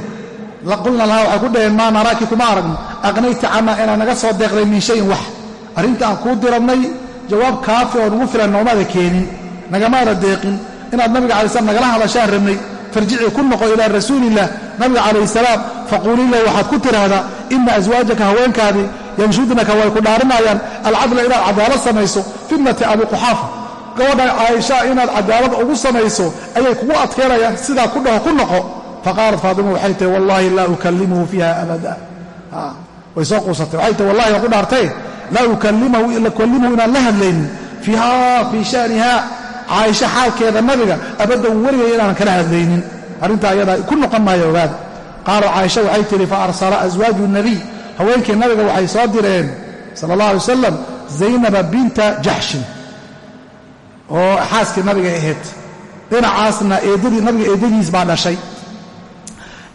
Qulna lahaa waxay ku dhaheen maa naraaki kuma aragno. Aqnayti canaa inaad naga soo deeqday min shayin wax. Arrinta aan kuu dirannay jawaab kaafi oo nugu filan noomaada keenin. Nagamaada deeqin. Inaad nabiga alay slam nagala hadashaan rabnay farjicii ku noqo ilaa rasuuliillah nabiga calayh salaam. Faquulii waxaad ku tidhaahdaa ina aswaajaka haweenkaadii yanshudnaka way ku dhaarinayaan alcadla inaad cadaalad samayso fitnati abi quxaafa gabadha caaisha inaad cadaalad ugu samayso ayay kugu adkeynayaan sidaa ku dhaho ku noqo. Faqaalat faatima waxay tahi wallaahi laa ukallimuhu fiiha abada. Way soo quusatay. Waxay tahi wallahi waan ku dhaartay laa ukallimuhu inaan la hadlaynin fiiha fii shaniha caaisha xaalkeeda nabiga abaddan weligay inaanan kala hadlaynin. Arrintaa ayadaa ku noqon maayo ogaada. Qaala caaisha waxay tihi fa arsala aswaaju nabiy haweenkii nabiga waxay soo direen sala allah alay wasalam zaynaba binta jaxshin oo xaaskii nabiga ahayd. Dhinacaasna eedadii nabiga eedadiis baa dhashay.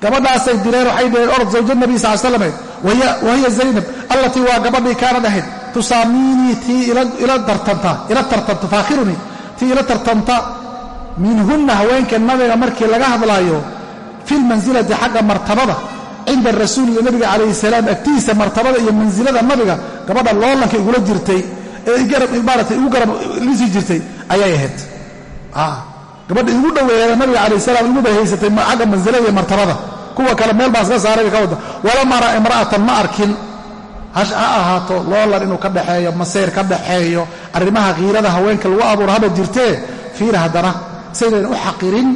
Gabadhaasay direen waxay dhaheen orod zawja nabiy sal slame wahiya zaynab allatii waa gabadhii kaanad ahayd. Tusaamiinii tii ila tartanta faakhirunii tii ila tartanta. Minhunna haweenka nabiga markii laga hadlaayo fi lmansilati xagga martabada cinda rasuuli iyo nabiga calayhi salaam agtiisa martabada iyo mansilada nabiga gabadha loolanka igula jirtay ee maarata igu garab lisi jirtay ayay ahayd. Gabadha igu dhoweeya nabiga calayh salaam iguba haysatay xagga mansilada iyo martabada. Kuwa kale meel baa iska saaray ka wadda walam ara imra'atan ma arkin. Ha ahaato loolan inuu ka dhaxeeyo maseyr ka dhaxeeyo arrimaha khiirada haweenka lagu abuuro haba jirtee fiir haddana. Saynan u xaqirin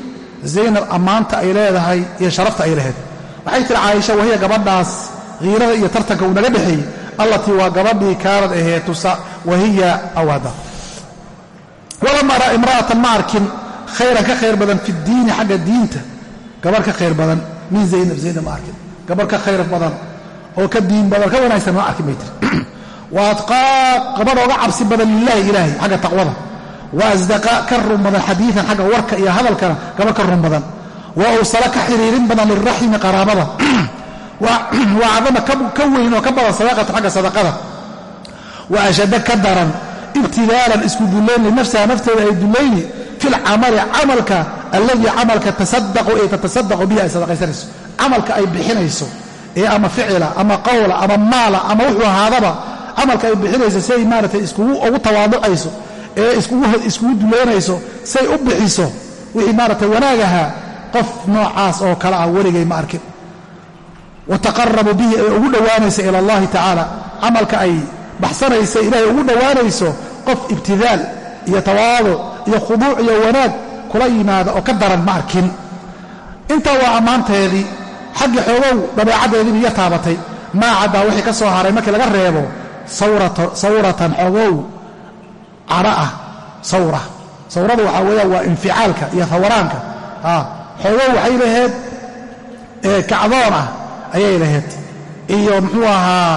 zaynab ammaanta ay leedahay iyo sharafta ay lahayd waxay tiri caaisha wahiya gabadhaas khiirada iyo tartanka uu naga dhexeeyey allatii waa gabadhii kaanad ahayd wahiya awada. Walam ara imra'atan ma arkin khayran ka khayr badan fi ddiini xagga diinta. Gabar ka khayr badan min zaynab zaynab ma arkin gabar ka khayr badan oo ka diin badan ka wanaagsan ma arkin bay tiri. Wa adqaa gabadh ooga cabsi badan lilahi ilaahay xagga taqwada. Wa asdaqa ka run badan xadiidan xagga warka iyo hadalkana gabadh ka run badan wa awsala ka xiriirin badan liraximi qaraabada. Wa acdama ka weyn oo ka badan sadaqata xagga sadaqada. Wa ashadda ka daran ibtidaalan isku dullayn linafsiha nafteeda ay dullayni fi lcamali camalka alladii camalka tasadaqu ee tatasadaqu bihi ay sadaqaysanayso. Camalka ay bixinayso ee ama ficila ama qowla ama maala ama wuxuu ahaadaba camalka ay bixinayso si ay maaratay ugu tawaaducayso ee iskugu duleynayso say u bixiso wixii maaratay wanaag ahaa qof noocaas oo kale ah weligay ma arkin. Wa taqarabu bihi ay ugu dhowaanayso ila allahi tacaala. Camalka ay baxsanaysa ilaahay ugu dhowaanayso qof ibtidaal iyo tawaaduc iyo khuduuc iyo wanaag kula yimaada oo ka daran ma arkin. Intaa waa ammaanteedii xaggi xoogow dabeecaddeediiba iyo taabatay. Maa caddaa wixii ka soo haray markii laga reebo sawratan xoogow cadho ah sawra. Sawrada waxaa weeyaan waa inficaalka iyo hawaraanka xoogow waxay lahayd kacdoon ah ayay lahayd iyo muxuu ahaa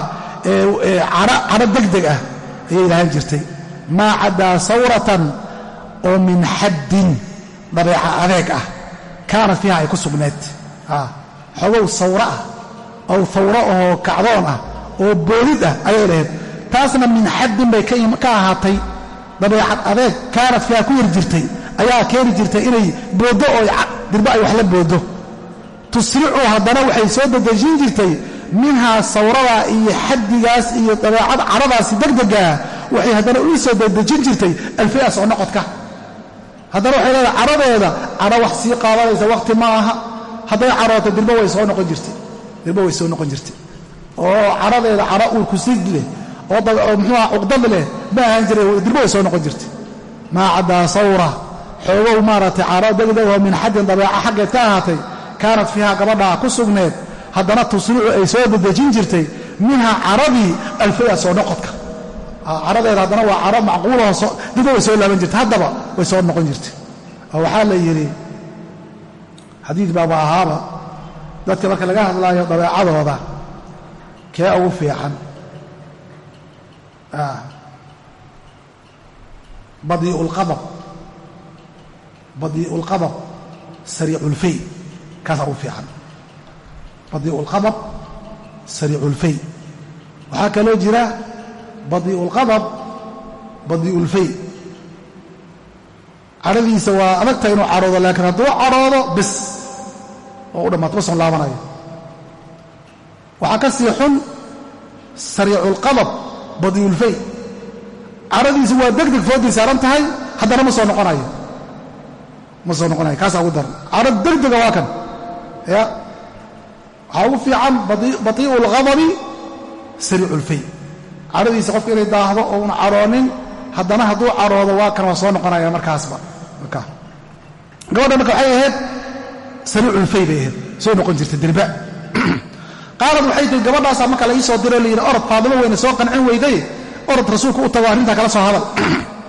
cadho degdeg ah ayay lahaan jirtay. Maa caddaa sawratan oo min xaddin dabeeca adeeg ah. Kaanat fiiha ay ku sugneed xogow sawro ah ow hawro oo kacdoon ah oo boodid ah ayay lahayd taasna min xaddin bay ka ahaatay dabeecad adeeg. Kaanat fiiha ku yar jirtay ayaa keeni jirtay inay booddo oo dirba ay wax la booddo. Tusricu haddana waxay soo dedejin jirtay minhaa sawradaa iyo xaddigaas iyo dabeecad caradaasi degdegaa waxay haddana ii soo dedejin jirtay alfaya soo noqodka. Haddana waxay leedahay caradeeda cara wax sii qaadanaysa wakhti ma aha. Hadday carooto dirbo way soo noqon jirtay. Dirbo way soo noqon jirtay. Oo caradeeda cara uurkusid leh oo muxuuha cuqdad leh ma ahaan jiray dirbo way soo noqon jirtay. Maa caddaa sawra xoogow maaragtay caro degdegoo min xaddin dabeeca xaggeed ka ahaatay kaanat fiiha gabadhaa ku sugneed haddana tusriicu ay soo dedejin jirtay minha caradii alfaya soo noqodka. Caradeeda haddana waa caro macquulaho dirbo way soo laaban jirtay haddaba way soo noqon jirtay. Oo waxaa la yidhi xadiid baaba ahaaba dadka marka laga hadlaayo dabeecadooda kee ugu fiican? Badii'u lqadab badii'u lqadab sariicu lfay kaasaa ugu fiican. Badii'u lqadab sariicu lfay waxaa kaloo jira badii'u lqadab badii'u lfay cadhadiisa waa adagta inuu cadhoodo laakiin hadduu cadhoodo bis. Oo u dhammaata ma soo laabanayo. Waxaa ka sii xun sariicu lqadab badii'ulfay cadhadiisa waa degdeg foodii saaran tahay haddana ma soo noqonayo ma soo noqonayo kaasaa ugu daran. Cadho degdega waa kan. Ya waxaa ugu fiican batii'u lghadabi sariicu lfay cadhadiisa qofka inay daahdo oo una cadhoonin haddana hadduu cadhoodo waa kan waa soo noqonaya markaasba. Markaa gabadha marka waxay ahayd sariiculfay bay ahayd. Soo noqon jirtay dirba qaalad waxay tihi gabadhaasaa marka la soo diro layidhi orod faadimo weyne soo qancin weyday orod rasuulku u tago arrintaa kala soo hadal.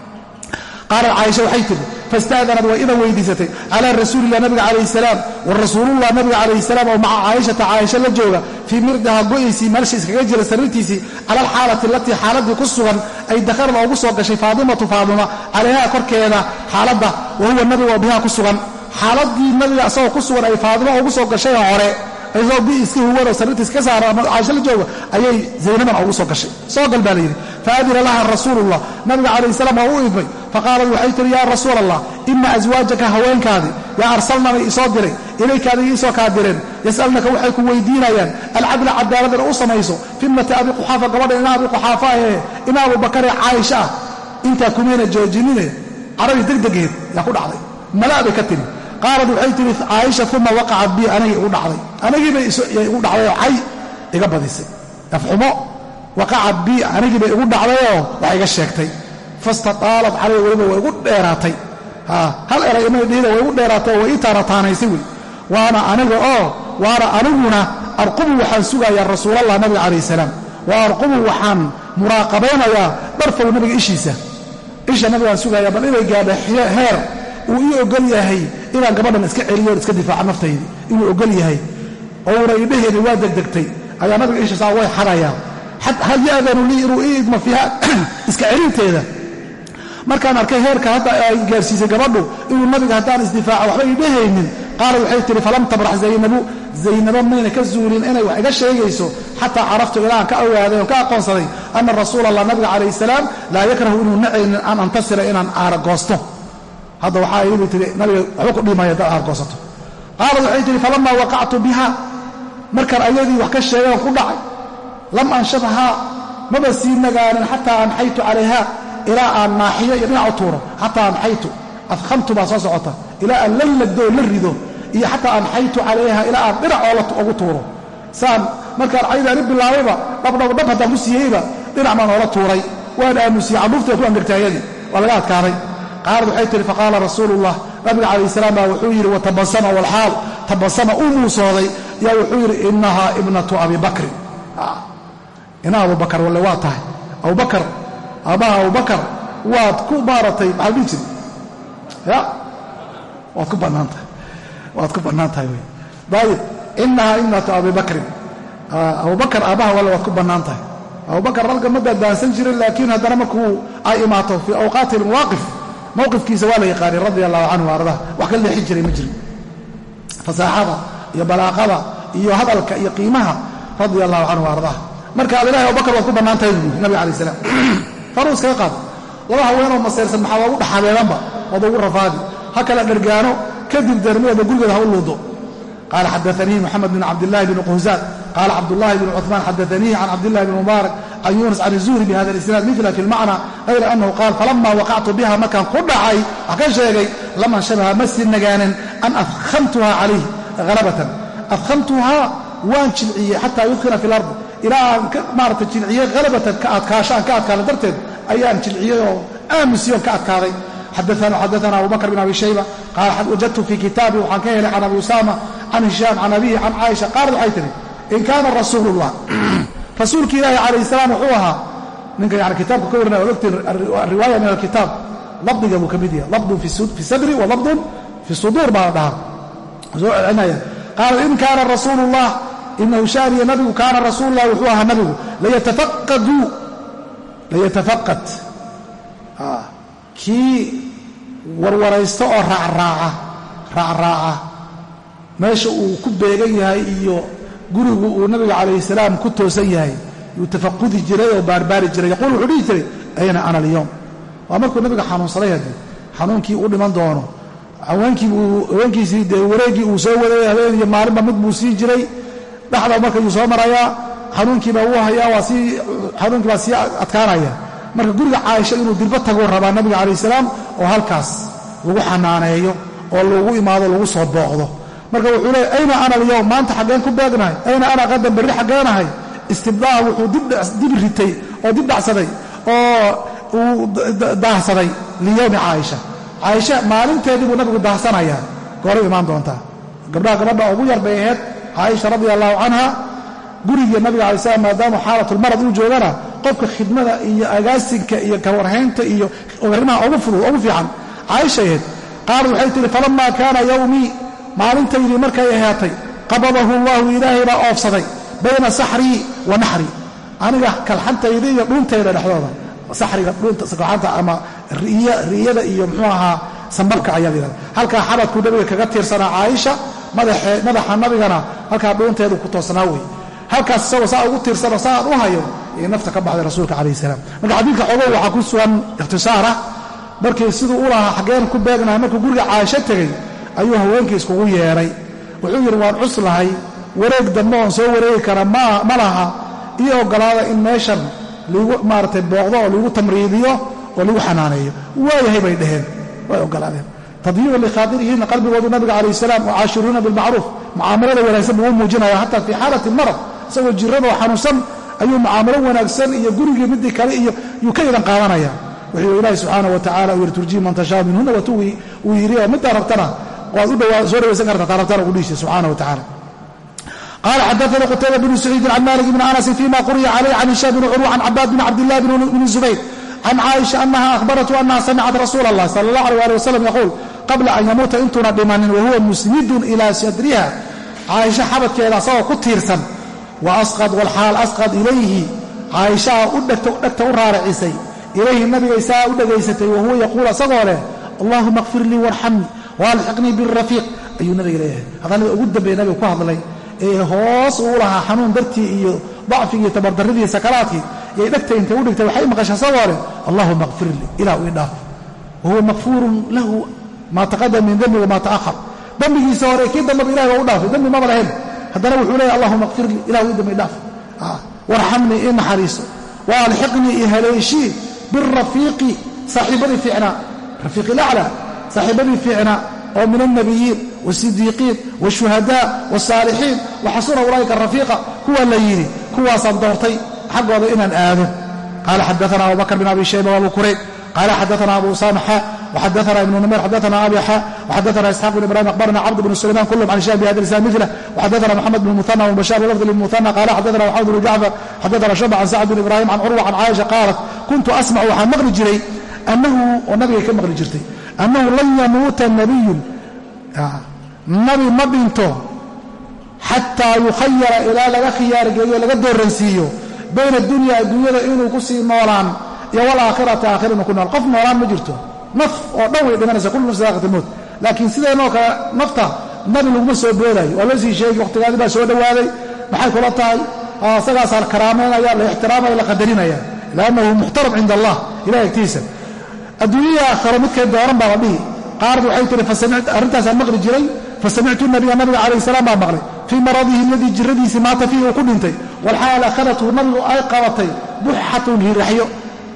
Qaalad caaisha waxay tihi fastaadanad way idan weydiisatay calaa rasuulilah nabiga calayh salaam wa rasuulullah nabiga calayh salaam oo maca caaishata caaisha la jooga fii mirdiha go'aysii meelsha iskaga jira sariirtiisii cala alxaalati alatii xaaladii ku sugan ay dakharada ugu soo gashay faadimatu faadima calayha korkeeda xaaladda wa huwa nabiga oo bihaa ku sugan. Xaaladii nabiga asagoo ku sugan ay faadimo ugu soo gashay hore isagoo bi iska huwanoo sariirta iska saara ama caaisho la jooga ayay zaynaban ugu soo gashay. Soo gal baa la yidhi faadina laha rasuulullah. Nabiga calayh salaam waa u idmay faqaalat waxay tihi yaa rasuul allah ina aswaajaka haweenkaadii yaa arsalnani isoo diray ilaykaada iisoo kaa direen yas'alnaka waxay ku weydiinayaan alcadla cadaaladana u samayso fimnati abi quxaafa gabadha ina abi quxaafa ahee ina abubakare caaisha ah intaa kumayna joojinine caradii degdegeed yaa ku dhacday malaa bay ka tiri qaalad waxay tihi caaisha uma waqacat bi anigii igu dhacday. Anigiibay igu dhacdayoo cay iga badisay. Afxumo waqacat bi anigiibay igu dhacdayoo wax iga sheegtay. Fastataalat calay weliba way igu dheeraatay. Hal eray imay dhihida way igu dheeraatay oo taarataanaysay wey waana aniga oo waana aniguna arqubu waxaan sugayaa rasuulallah nabiga calayh salaam. Wa arqubu waxaan muraaqabaynayaa dharfow nabiga ishiisa. Isha nabigaan sugayaa bal inay gaadha heer uu ii ogol yahay inaan gabadhan iska celiyo iska difaaca naftaydi inuu ogol yahay. Ouna idhaheedi waa degdegtay. Ayaa nabiga isha saa way xadayaan hal yaadanu lii inuu ii iska celinteeda. Markaan arkay heerka hadda ay gaarsiisay gabadhu inuu nabiga haddaan isdifaaco waxba idhahaynin qaala waxay tihi falam tabrax zaynabu. Zaynabo mayna ka zuulin inay wax iga sheegayso. Xataa caraftu ilaan ka ogaaday oo ka aqoonsaday ana rasuul allah nabiga calayh salaam laa yakrahu inuu nacaynin an antasira inaan aaragoosto hadda waxaa iibu tii nabiga waxba ku dhimaya dad aargoosato qaalad waxay tihi falamaa waqactu biha markaan ayadii wax ka sheegay oo ku dhacay lam anshabhaa maba sii nagaanin xataa anxaytu calayha ilaa aan naaxiyo iyo dhinac u tuuro xataa anxaytu afhamtu baa soo socota. Ilaa aan la ladoo la rido iyo xataa anxaytu calayha ilaa aan dhinac ugu tuuro. Saan markaan caydaani bilaabayba dhabdhabdhab haddaan ku siiyeyba dhinac baan oola tuuray. Waan aamusiyey candhuufta ku angegtaayadii waa laga adkaaday qaalad waxay tihi faqaala rasuulullah nabiga calayh salaam baa wuxuu yidhi watabasama walxaal tabasama uu muusooday. Yaa wuxuu yidhi inahaa ibnatu abi bakrin. Ina abubakar walle waa tahay. Abubakar aabbaha abubakar waad ku maaratay maxaa dhihi jiri ya waad ku bannaan tahay. Waad ku bannaan tahay wey. Dayib inahaa ibnatu abi bakrin. Abubakar aabbaha walle waad ku bannaan tahay. Abubakar ragga ma daadaansan jirin laakiin haddana markuu ay imaato fii awqaati almawaaqif mowqifkiisa waa la yaqaanay radia allahu canhu ardah wax ka leexin jiray ma jirin. Fasaaxada iyo balaaqada iyo hadalka iyo qiimaha radia allahu canhu ardah marka ad ilahay abubakar waad ku bannaan tahay buuri nabiga alai salaam. Faruu iskaga qaada laba haweenoo masayrsan maxaa loogu dhaxabeedanba ood ugu rafaadi. Ha kala dhergaano kadib deermadeeda gurigeeda ha u luudo qaala xadaanii moxamed bn cabdillahi bn quhzaan qaala cabdullahi bn cuثmaan xadaanii can cabdillahi bn mubaarak can yuunus can zuhri bihada isnaad mila fi lmacna hayra anahu qaal falama waqactu biha markaan ku dhacay wax ka sheegay laman shabaha ma sii nagaanin an adhamtuha calayh halabatan adhamtuhaa waan jilciyey xataa yudkina fi lard ilaa aan maarata jilciyey halabatan ka adkaashaan ka adkaada darteed ayaan jilciyey oo aamusiyon ka adkaaday xadaana abubakr bn abi shayba qaala wajadtu fii kitaabi waxaan ka helay can abi usaama can hishaam can abihi can caaisha qaalad waxay tihi in kaana rasuulullah rasuulki ilaahi calayh salaam wuxuu ahaa ninka yani kitaabka ka warinaya od ogtiin riwaaya min alkitaab labdiga buu ka mid yahay labdun fi sadri wa labdun fi suduur baa dhahaa soo celcelinaya qaala in kaana rasuulu llah inahu shaaniya nabigu kaana rasuululah wuxuu ahaa nabigu layatafaqad kii warwaraysta oo raacraaca raacraaca. Meesha uu ku beegan yahay iyo gurigu uu nabiga calayhi salaam ku toosan yahay yuu tafaqudi jiray oo baarbaari jiray. Yaquul wuxuu dhihi jiray ayna ana alyowm waa markuu nabiga xanuunsaday haddii xanuunkii u dhiman doono. Haweenkiisii dee wareeggii uu soo waday habeen iyo maalinba mid buu siin jiray. Dhexda marka yuu soo marayaa xanuunkiibaa wuu hayaa waa sii xanuunkii baa sii adkaanaya marka guriga caaisha inuu dirba taguu rabaa nabiga calayh salaam oo halkaas lagu xanaaneeyo oo lagu imaado lagu soo booqdo. Marka wuxuu leeyay ayna ana alyowm maanta xaggeen ku beegnahay ayna ana qadan berri xaggeenahay istibdaah wuxuu dib ritay oo dib dhacsaday oo uu daahsaday liyowmi caaisha. Caaisha maalinteedii buu nabigu daahsanayaa. Gooray imaan doontaa. Gabdhaha gabadha ugu yar bay ahayd caaisha radia allahu canha gurigii nabiga alay slam maadaama xaalatulmarad uu joogana qofka khidmada iyo agaasinka iyo kawarhaynta iyo arrimaha ugu fudud ugu fiican caaisha ahayd qaalad waxay tihi falammaa kaana yowmii maalintaydii markay ahaatay qabadahu allahu ilaahay baa oofsaday bayna saxrii wa naxrii. Aniga kalxantayda iyo dhuuntayda dhexdooda saxriga dhuunta kalxanta ama riyada iyo muxuu ahaa sambabka ayaa layihahda halkaa xabadkuu nabiga kaga tiirsanaa caaisha madaxa nabigana halkaa dhuunteedu ku toosnaa wey halkaas isagoo saa ugu tiirsano saaan u hayo iyo nafta ka baxday rasuulka calayh salaam. Marka xadiidka xogow waxaa ku sugan ikhtisaarah markii siduu u lahaa xaggeen ku beegnahay markuu guriga caaisho tegey ayuu haweenkii iskugu yeedhay wuxuu yidhi waan cuslahay wareeg dambe oon soo wareegi kara ma laha. Ii ogolaada in meeshan ligu maaratay booqdo oo ligu tamriidiyo oo ligu xanaaneeyo. Waayahay bay dheheen way ogolaadeen. Tadyiiban likhaadirihinna qalbigoodu nabiga calayh salaam wacaashiruuna bilmacruuf mucaamalada wanaagsan buu u muujinaya xataa fii xaalati marad isagoo jiradoo xanuunsan ayuu mucaamalo wanaagsan iyo gurigii midii kale iyo yuu ka idan qaadanaya. Wuxuu ilaahi subxaana wa tacala uu turjii man tashaa minhuna watuwi uu yidhi oo rabtana? Waad u soo dhawaysan karta taa rabtana ugu dhiisay subxaana wa tacala qala xadaana qutayba bnu saciidin can malik bni anasin fima quriya calayh can hishaam bni curwa can cabaad bn cabdillahi bni zubayr can caaisha anaha ahbaratu anaha samicat rasuula allah sala allah alيh ali wasalam yaquul qabla an yamuuta intuuna dhimanin wahuwa musnidun ilaa sadriha. Caaisha xabadkeeda asagoo ku tiirsan wa asqad walxaal asqad ilayhi. Caaishaha dhegta u raaracisay ilayhi nabigaysaa u dhegaysatay wahuwa yaquul asagoo leh allahuma kfir lii warxamni waalxiqnii birafiiq ayuu nabiga leeyahay. Hadallada ugu dambeeye nabiga ku hadlay ee hoos uu lahaa xanuun dartii iyo dacfigii tabardarridii sakaraadkii yay dhegta intay u dhigtay waxay maqashay asagoo leh allahuma kfir lii. Ilah ii dhaaf. Wahuwa makfuurun lahu maa taqadama min dembi wamaa ta'ahar dembigiisa hore kii dambaba ilahay waa u dhaafay. Dembi maba lahayn haddana wuxuu leeyahy allahuma kfir lii ilah ii dambi dhaaf. Warxamnii ii naxariiso wa alxiqnii io haleeshii birafiiqi saaxiibadii fiicnaa rafiiq ilaclaa saaxiibadii fiicnaa oo min alnabiyiin wasidiiqiin washuhadaa wasaalixiin waxasuna ulaa'ika rafiiqa. Kuwa la yidhi kuwaasaan doortay xaggooda inaan aado qaala xadaana abubakr bin abi shayba wabu kurayb qaala xadaana abu usama xa وxadثna iبن نmayr xadثna abi xa وxadثna isxاaq بن ibrahim أخbarna cبد بن سليمان kulhm عن شhاب بhada لسان مثله وxadثna محمد بن مثنى وبشار لفظ للمثنى qala xadثna محمد بن جعفر xadثna شhب عن سعد بن ibrahim عن curوة عن cاaشha qاalat kuntu asmc waxaan maqli jiray anahu oo nabigay ka maqli jirtay أnahu lan yamuuta nabiyun nabi ma dhinto xataa yukhayara ilaa laga khiyaargeeyo laga dooransiiyo bayna الdunya adduunyada inuu ku sii noolaan iyo wاlآakhirati aakhira inuu ku nool qof noolaan ma jirto naf oo dhan way dhimanaysa kullu nafsi daaqat ilmowt laakiin sideenoo kale nafta nabi laguma soo boodayo. Waa loo sii sheegi wakhtigaadi baa soo dhowaaday maxay kula tahay? Isagaasaa la la ixtiraamaya la qadarinaya. Liannahu muxtaram cinda allah ilahi agtiisa adduunyaya aakhiro midkay dooran baa la dhihi. Qaarad waxay tihi arrintaasaan maqli jiray. Fasamictu nabiya nabiga calayh salaam baa maqlay. Fii maradihi aladii jiradiisii maata fiihi uu ku dhintay. Walxaal akhadathu nabigu ay qabatay buxatun riiraxyo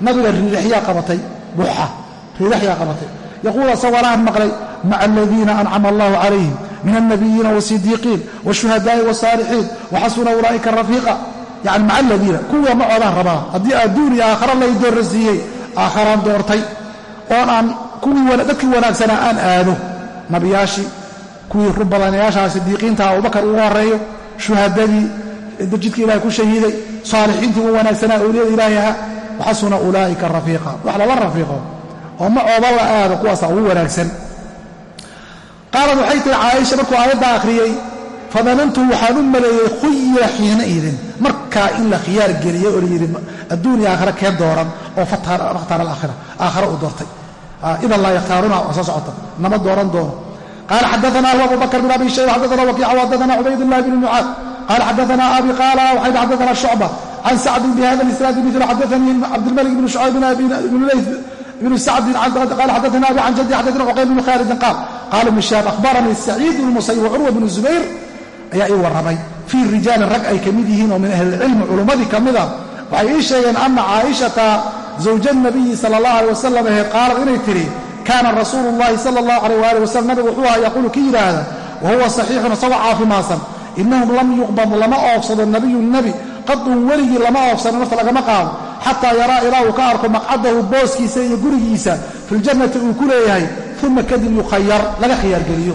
nabiga riiraxyaa qabatay buxa riiraxyaa qabatay. Yaquul asagoo lahan maqlay maca aladiina ancama allahu calayhim min alnabiyiina wasidiiqiin wshuhadaai wsaalixiin waxasuna ulaa'ika rafiiqa. Yani maca aladiina kuwa macoodaan rabaa haddii adduun iyo aakhara lay doorrasiiyey aakharaan doortay oon aan dadkii wanaagsanaa aan aado nabiyaashii kuwii rubadanayaashaa sidiiqiinta abubakar ugu horeeyo shuhadadii jidka ilahay ku shahiiday saalixiintii u wanaagsanaa awliyada ilaahi ahaa waxasuna ulaa'ika rafiiqa. Wax lala rafiiqo oo macooda la aado kuwaasa ugu wanaagsan. Qaalad waxay tihi caaisha markuu aayaddaa akhriyey fadanantu waxaan u maleeyey khuyira xiina idin markaa in la khiyaar geliyey oo layidhi adduuniya aakhira kee dooran oo fakhtaara alaakhira aakhira uu doortay. Idan laa yakhtaaruna soo socota. Nama dooran doono. Qaala xadaana abu abubakr bin abi shayba xadaana wakiica xadaana cubaydullahi bn mucaad qaala xadaana abi qaala waxay xadaana shucba. Can sacdin bihada isnaadi mil xadaanii cabdilmalik bn shucayb bn leyth بن سعد قال xdثna أbي عن جدي xdثna cqayl بن khالد قاal qاala بن شهاaب أخbaranii سacيid بن muسyب وcurوة بن زubayr ayaa ii warramay fii rijaalin rag ay ka mid yihiin oo min ahlilcilmi culummadii ka mida waxay ii sheegeen ana caaishata zawja الnabiyi salى الlaه عalيه wasalam ahayd qaalad inay tidhi kaana rasuulu الlahi salى الlaه عalيه وali wasalam nabigu wuxuu aha yaquulu ki yidhaahda wahuwa صaxiixun isagoo caafimaadsan inahum lam yuqbad lama oofsado nabiyu nebi qadun weligii lama oofsano nafta lagama qaado xataa yaraa ilaa uu ka arko maqcadahu booskiisa iyo gurigiisa. Filjannati uu ku leeyahay uma kadib yukhayar laga khiyaargeliyo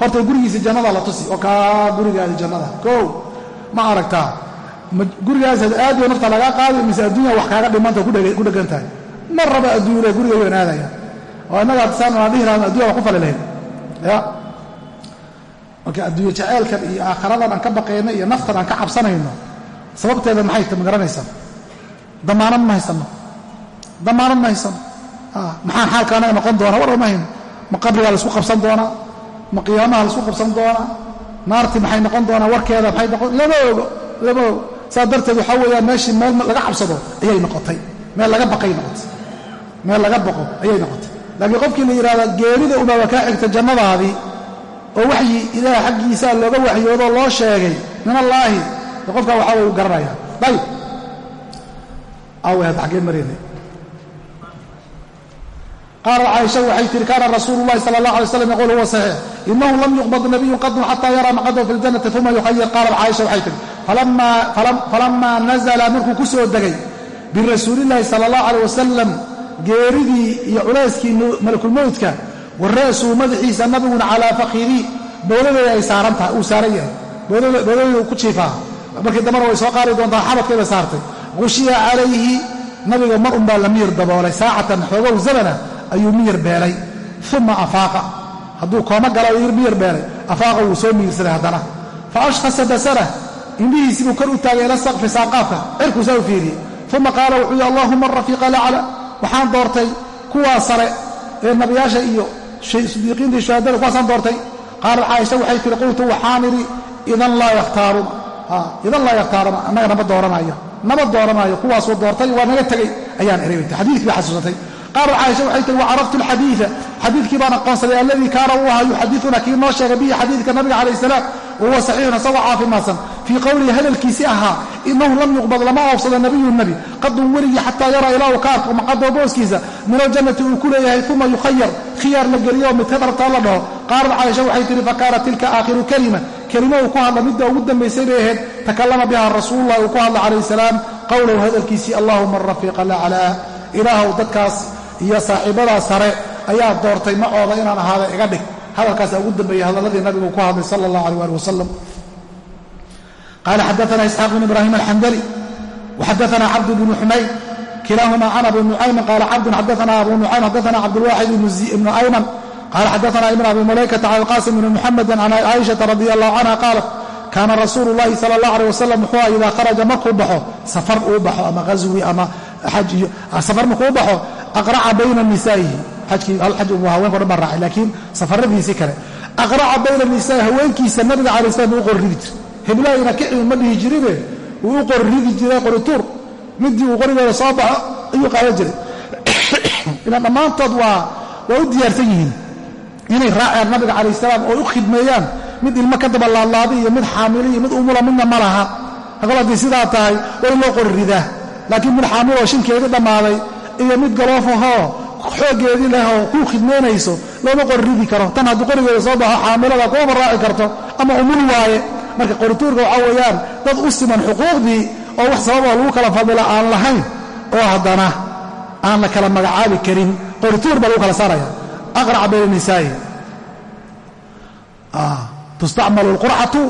horta gurigiisa jannada la tusi oo kaa gurigaadi jannada. Kow ma aragtaa gurigaasaad aadiyo nafta lagaa qaadi mise adduunya wax kaaga dhimanta ku dheggan tahay. Mar raba adduunyale guriga waan aadaya oo innaga saan aan dhihi lahan addunya waan ku fali lahayn ya. Marka adduunye jaceelkan iyo aakharadan aan ka baqayno iyo naftan aan ka cabsanayno sababteeda maxay ta ma garanaysaa damaanad ma haysano damaanad ma haysano maxaan xaalka anaga noqon doona war ma hayno ma qabrigaa la isku qabsan doonaa? Ma qiyaamaha la isku qabsan doonaa? Naartii maxay noqon doonaa? Warkeeda maxay noqon lama ogo lama ogo. Saas darteed waxaa weeyaan meeshii meel laga cabsado ayay noqotay. Meel laga baqay noqotay. Meel laga baqo ayay noqotay. Laakiin qofkii la yidhahda geerida ubaaba kaa xigta jannadaadii oo waxyi ilaah xaggiisaa looga waxyoodoo loo sheegay min allaahi qofkaa waxaa way u garanaya ayb aaway hadda xaggeen maraynay qaalat caaisha waxay tihi kaana rasuulu llahi sala allah alay slam yaquul huwa saxiix. Inahu lam yuqbad nabiyun qadun xataa yaraa maqadahu fi ljannati uma yukhayir qaalat caaisha waxay tihi falamaa nazla markuu ku soo degay birasuulillahi sala allah aleyh wasalam geeridii iyo culayskii malakulmowdka wa ra'suu madaxiisa nabiguna calaa fakirii bowladeeda ay saaran tahay uu saaran yahay. Bowladeedu ku jiifaa markii dambana way soo qaari doontaa xabadkeeda saartay. Qushiya calayhi nabiga mar unbaa la miyir daboolay saacatan xoogow zamana ayuu miyir beelay. Uma afaaqa. Hadduu kooma gala miyir beelay. Afaaqa wuu soo miyirsaday haddana. Fa ashkhasa basarah indhihiisii buu kor u taagay ila saqfi saaqaafka cirkuusaa u fiiriyey. Uma qaala wuxuu yihi allahuma arafiiqa lacla. Waxaan doortay kuwaa sare ee nabiyaasha iyo sidiiqiinta iyo shuhadada kuwaasaan doortay. Qaalat caaisha waxay tihi qultu waxaan idhi idan laa yakhtaaruna idan laa yakhtaaruna annaga nama dooranayo. Nama dooranayo kuwaasuu doortay waa naga tegey ayaan ereybta xadiikii bay xasuusatay. Qaalat caaisha waxay tihi wacaraftu alxadiida xadiidkii baan aqoonsaday alladii kaana uu ahaa yuxadiuna kii noo sheegay bihi xadiidka nabiga calayh salaam wahuwa saxiixun isagoo caafimaadsan. Fii qowlihi hadalkiisii ahaa inahu lam yuqbad lama oofsado nabiyu nebi qadun weligii xataa yaraa ilaa ka arko maqado booskiisa. Min aljannati uu ku leeyahay uma yukhayar khiyaar la geliyo midka dhartaa la dhaho. Qaalat caaisha waxay tihi fakaanat tilka aakhiru kalima kelimo uu ku hadla midda ugu dambaysay bay ahayd takallama biha rasuululahi uu ku hadla calayh salaam qowlahu hadalkiisii allahuma arafiiqa laclaa ilaahow dadkaas iyo saaxiibadaas sare ayaa doortay macooda inaan ahaada iga dhig. Hadalkaasa ugu dambeeyey hadalladii nabigu ku hadlay sala allah aleh ali wasalam qaala xadaana isxaaq bn ibraahim alxandali waxadaana cabd bnu xumayd kilaahuma can abi nucaymin qaala cabdun xadaana abu nucaym xadaana cabdulwaaxid ibnu ayman qaala xadaana ibn abi mulaykata can alqasim bni muxamedi can caaishata radi allahu canha qaalat kaana rasuulu llahi sala allah aleh wasalam wuxuu aha idaa kharaja markuu baxo safar uu baxo ama ghaswi ama xaj iyo safar markuu baxo aqraca bayna nisaa'ihi xajkii hal xaj uu haweenka o dhan baan raacay laakiin safaradiisii kale aqraca bayna nisaa'i haweenkiisa nabiga calay slam uu u qorridi jir heblaayna kicin ma dhihi jirine wuu u qorridi jiray qorituur midii uu qorigeeda soo baxo ayuu qaadan jiray ilaan dhammaantood waa u diyaarsan yihiin inay raaceen nabiga calayh salaam oo u khidmeeyaan. Mid ilmo ka dabalaadlaaday iyo mid xaamilo iyo mid umula midna ma laha. Agol haddii sidaa tahay waa in loo qori ridaa. Laakiin mid xaamiloo shinkeedii dhammaaday iyo mid galoofahoo xooggeedii leh oo kuu khidmaynayso looma qori ridi karo. Tan haddii qorigeeda soo baxo xaamilada kuwaba raaci karto ama umul waaye. Marka qorituurka waxaa weeyaan dad u siman xuquuqdii oo wax sababoo lagu kala fadila aan lahayn oo haddana aan la kala magacaabi karin. Qorituur baa lagu kala saaraya aqraca bayna nisaa'i tustacmalu alqurcatu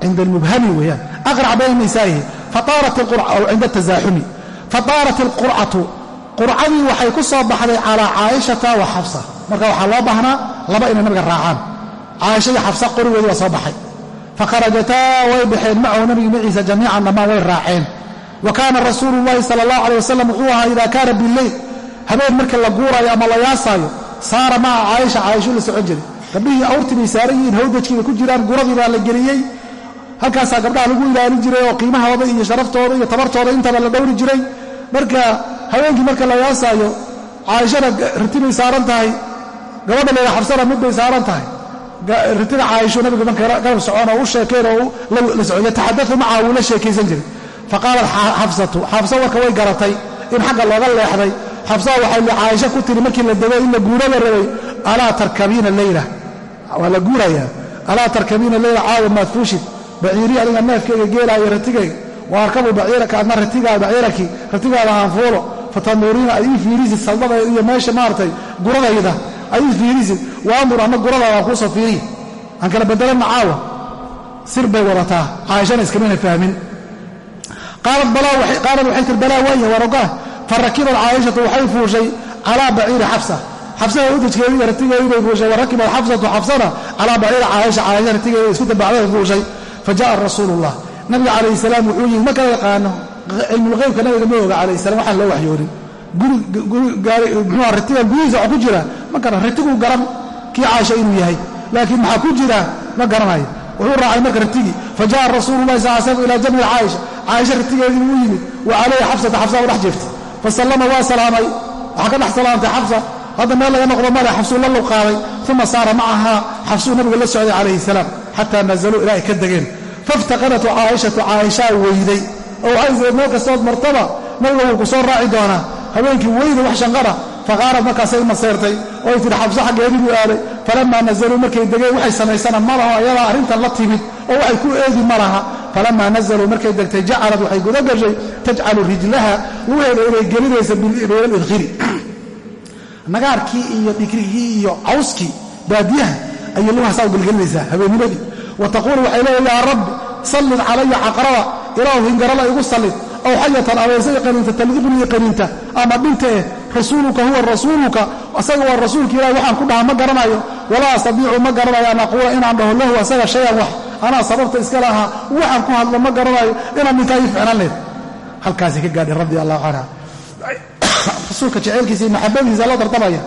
cinda almubhami weeyaan aqraca bayna nisaa'ihi cinda tasaaxumi fataarat alqurcatu qurcadii waxay ku soo baxday calaa caaishata wa xafsa marka waxaa loo baahnaa laba inay nabiga raacaan caaisha iyo xafsa qorigoodii waa soo baxay fakharajataa way baxeen macahu nabiga maciisa jamiican dhammaan way raaceen wa kaana rasuulu llahi sala allahu aleh wasalam wuxuu ahaa idaa ama la saara maca caaisha caaishuu la socon jiray. Gabdhihii awrtii bay saaran yihiin hawdajkii bay ku jiraan guradii baa la geliyey. Halkaasaa gabdhaha lagu ilaalin jiray oo qiimahooda iyo sharaftooda iyo tabartooda intaba la dhowri jiray. Marka haweenkii marka la yaasaayo caaishana riti bay saaran tahay. Gabadha leela xabsana mid saaran tahay. Ritina caaisho nabiga marka garab socon oo u sheekeen oo la socon yataxadau macaha wuu la sheekaysan jiray. Faqaalat xafsatu xafsa warka way garatay. In xagga looga leexday xabsaa waxay caaisha ku tiri markii la dego in la guuro la rabay alaa tarkabiina leyla waa la guurayaa alaa tarkabiina leyla caawa maad fuushid. Baciirii aniga neefkayga geelaayo ratigayga. Wa arkabu baciiraka adna ratigaa baciiraki. Ratigaada aan fatanuuriina ad ii fiirisid saldada iyo meesha maaragtay guradayda ad ii fiirisid. Wa andur anna guradaada kuusoo fiiriy aan kala bedelanna caawa. Sir bay wadataa. Caaishana iskamana fahmin. Qaalad waxay tir balaa waaya waan ogaah farakibat caaishatu waxay fuushay calaa baciiri xabsa xabsada udajkeedii iyo ratigeedii bay fuushay warakibat xabsatu xabsana calaa baciiri caaisha caaisha ratigeeda isku dabacday fuushay. Fa ja'a rasuulullah nabiga calayhi salaam wuxuu yimi ma kala yaqaano cilmulqeybka nabiga ma oga calayhi salam waxaan loo waxyoonin. Muxuua ratigan gudihiisa waxa ku jira. Ma garan ratiguu garan kii caaisha inuu yahay. Laakiin maxaa ku jira? Ma garanayo. Wuxuu raacay marka ratigii fa ja'a rasuululahi sal slam ilaa jamci caaisha. Caaisha ratigeedii buu u yimid wa calayhi xabsata xabsa u dhex jirta fasallama waa salaamay waxaa ka dhex salaamtay xabsa hadda meel laga noqdo male xabsuu la luqaaday uma saara macahaa xabsuu nabiga la socday calayhi salaam xataa nazaluu ilaa ay ka degeen faiftaqanatu caaishatu caaishaa weyday oo waxay meel kastood martaba nabiga wuu ku soo raaci doonaa habeenkii weyda wax shanqara faqaarad markaasay maseyrtay oo ay tihi xabso xaggeedii buu aaday falamaa nazaluu markay degeen waxay samaysana ma laho ayadaa arrintan la timid oo waxay ku eedi ma laha falamaa nazaluu markay degtay jacalad waxay guda gashay tajcalu rijlaha lugeeda inay gelinaysa bayna lidkhiri nagaarkii iyo dhigrigii iyo cawskii baadiyaha ayay lugahaasa u gelgelinaysaa habeenimadii wa taquulu waxay leedahay yaa rabbi sallid calaya caqraba ilaahu hingarala igu sallid aw xayatan abeesa i qaniinta taldiqni i qaniinta ama dhintae rasuuluka huwa rasuuluka asaga waa rasuulka ilahi waxaan ku dhaha ma garanayo walaa astadiicu ma garanayo an aquula inaan dhaho lahu asaga shayan wax anaa sababta iska lahaa waxaan ku hadlo ma garanayo inaan dhintaa ii ficnan leed halkaasay ka gaadhay radi allahu canha rasuulka jeceylkiisa iyo maxabadiisa loo tartamaya.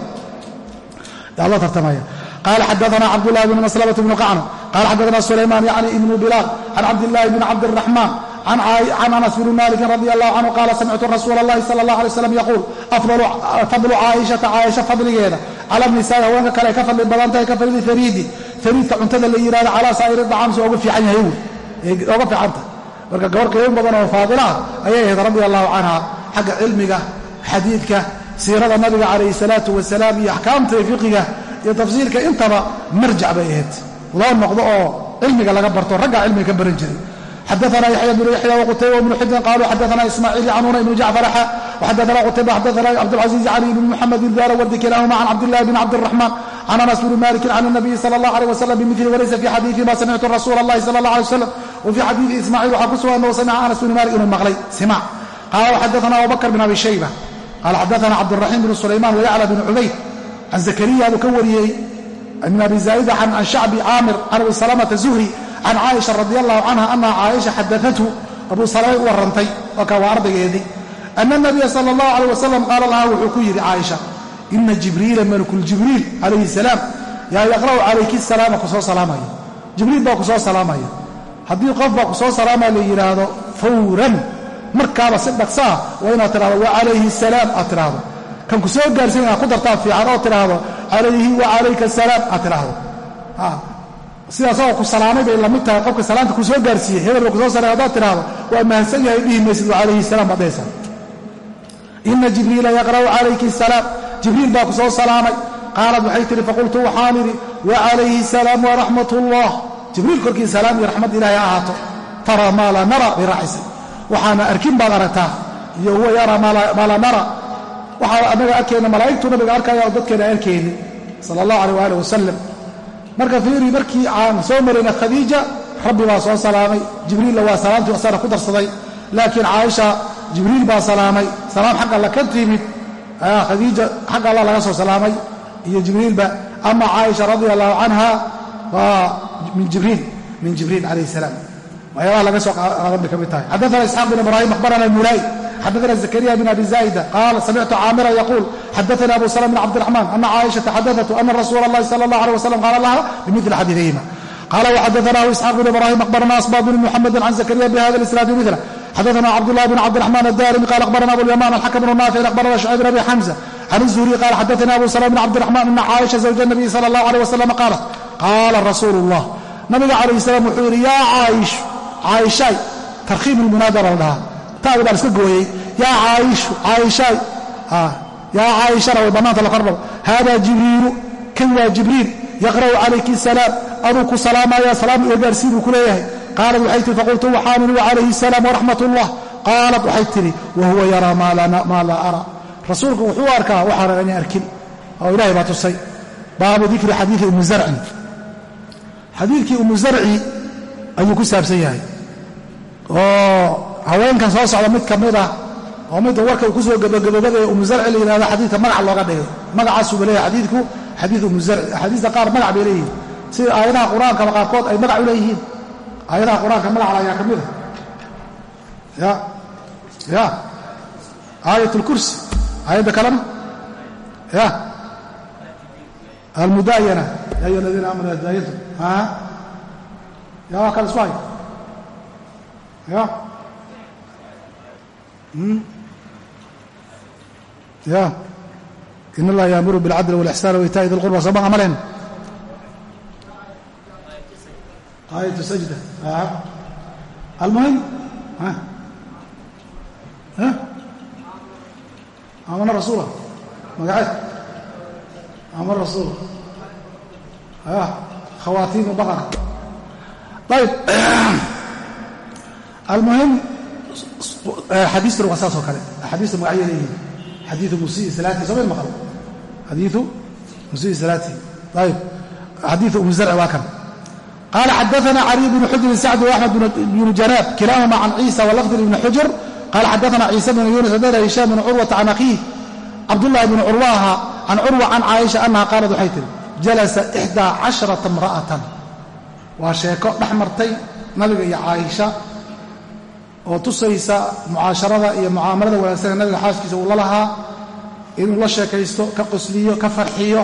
Loo tartamaya. Qala xadaana cabdulahi bn maslmt bn qacna qala xadaana sulayman yani ibnu bilaal can cabdillahi bn cabdiraxmaan can anas bni maliki radi allahu canhu qaala samictu rasuula اllahi sala اllah alay slam yaquul fadlu caaishata caaisha fadligeeda. Cala nisaai haweenka kale ay ka fadli badantahay ka fadli fariidka cuntada la yihahdo calaa saa'iri dacaam si fiican yahay oga fiicanta marka gabar qiimo badan oo faadilaah ayay ahayd radi allahu canha xagga cilmiga xadiidka siirada nabiga calayhi salaatu wasalaam iyo axkaamta fiqiga iyo tafsiirka intaba marjac bay ahayd. Loo noqdo oo cilmiga laga barto raggaa cilmiga ka baran jiray can anas bni malikin can nabiyi sal allah aleh wasalam bimili walaysa fi xadiii ma samictu rasuula allahi sala allah alay wasalam wafii xadiidi ismaaciil waxaa ku sugan annahu samica anas bni malik inuu maqlay simac qaala xadana abubakr bin abi shayba qaala xadaana cabdiraxiim bn sulaymaan wayacla bn cubayd can zakariya buu ka wariyey min abi zaaida can shacbi caamir can abi salamata zuhri can caaisha radi allahu canha ana caaisha xadaatu abu salamay u warrantay waa kaa waa ardaygeedii ana nabiya sala allahu aleh wasalam qaala laha wuxuu ku yidhi caaisha ina jibriila malkuljibriil calayhi salaam. Yaa yaqra'u calayki salaama ku soo salaamaya. Jibriil baa ku soo salaamaya. Haddii qof baa ku soo salaamaya la yidhaahdo fawran markaaba si dhaqsaa waa inaad tidhahdo wa calayhi salaam aad tidhaahdo. Kan ku soo inaad ku dartaa fiican oo tidhaahdo calayhi wa calayka asalaam aad tidhaahdo. Sidaasoo ku salaamay bay la mid tahay. Qofka salaanta ku gaarsiiyey hebel ba ku soo salaamay haddaad tidhaahdo waa mahadsan yahay dhihi maysid wa calayhi salaam baad dhehaysaa ina jibriila yaqra'u calayki asalaam jibriil baa ku soo salaamay. qaalad waxay tihi faqultu waxaan idhi wa calayhi salaam waraxmat ullah jibriil korkii salaam iyo raxmad ilaahay ha ahaato. Taraa maa laa nara bay raacisay. Waxaana arkin baad aragtaa iyo huwa yaraa maa laa nara. Waxaa annaga arkayna malaa'igtu nabiga arkaya oo dadkeena arkayni sala allah aleh waali wasalam marka fiiri markii aan soo marayna khadiija rabbi baa soo salaamay. Jibriilla waa salaamtii asana ku darsaday. Laakiin caaisha jibriil baa salaamay. Salaam xag alla ka timid khadiija xag alla laga soo salaamay iyo jibriilba. Ama caaisha radia allahu canha waa min jibriil min jibriil calayh salaam. Waxyaabaha laga soo qaadan bay tahay. Xadaana isxaaq bin ibraahim akhbarana mulay. Xadaana zakariya bin abi zaa'ida qaal samictu caamira yaquul xadaana abu salm bin cabdiraxmaan. Ana caaishata xadaatu ana rasuula allahi sala allah aleh wasalam qaala laha bimili xadiiihima qala wxadaanahu isxaaq bin ibraahim akhbarana asbab bn muxamedi can zakariya bihada isnaadi mila xadana cabdulahi bn cabdiraxmaan adarimi qala abarana abulyamaan alxakm bnu naafic abarana shucayb bn abi xamza can izuhri qala xadana abu salama bn cabdiraxmaan ana caaisha zawja nabiyi sala allahu aleh wasalam qaalat qaala rasuulu llah nabiga calayh salaam wuxuu yidhi yaa caaishu caaishaay tarkhiib ilmunaada baa la dhahaa taadi baan iska gooyey yaa caaishu caaishaay yaa caaishana way bannaanta la kordhabo haada jibriilu kan waa jibriil yaqra'u calayki salaam aduu ku salaamayaa salaam iyo gaarsiinuu ku leeyahay qaalat waxay tihi faqultu waxaan idhi wacalayhi salaam waraxmat ullah qaalat waxay tidhi wa huwa yaraa maa laa ara. Rasuulku wuxuu arkaa waxaanan ani arkin. Oo ilahay baa tusay. Baabu dikri xadiidi ummi zarcin xadiidkii ummu zarci ayuu ku saabsan yahay. Oo haweenkan soo socda mid ka mid ah oo midda warka uu ku soo gabagababadaya umu zarci la yihahdo xadiidka magac looga dhigay magacaasuuba leeyahay xadiidku xadiid umu zarci axaadiista qaar magac bay leeyihiin. Sida aayadaha qur'aankaba qaarkood ay magac u leeyihiin aayadaha qur-aanka magacla ayaa ka mid a ya ya aayat اlkursi aayadda kalena ya almudaayana ya ayuha aladiina aamanu daayantum ya waa kale isku hay ya ya in allaha yaamuru biاlcadli wاlixsaan waitaa'i di lqurba soo maqa malen aayatu sajda almuhim amana rasuula magaceed amana rasuula khawaatiimu baqara ayb almuhim xadiistuna waa saas oo kale axaadiista magacya leeyihiin xadiiu musii salaati soo mid maqal xadiiu musii salaati ayb xadiiu umu zarci waa kan qaala xadaana caliy bnu xujrin sacd axmed bnu janaab kilaahuma can ciisa walafdin ibni xujr qaala xadaana ciisa bnu yunis adana hishaam bn curwata can akhiih cabdullahi bni curwaha can curwa can caaisha annaha qaalat waxay tihi jalasa ixdaa casharata imra'atan waa sheeko dhex martay nabiga iyo caaisha oo tusaysa mucaasharada iyo mucaamalada wanaagsan ee nabiga xaaskiisa uu la lahaa. inuu la sheekaysto ka qosliyo ka farxiyo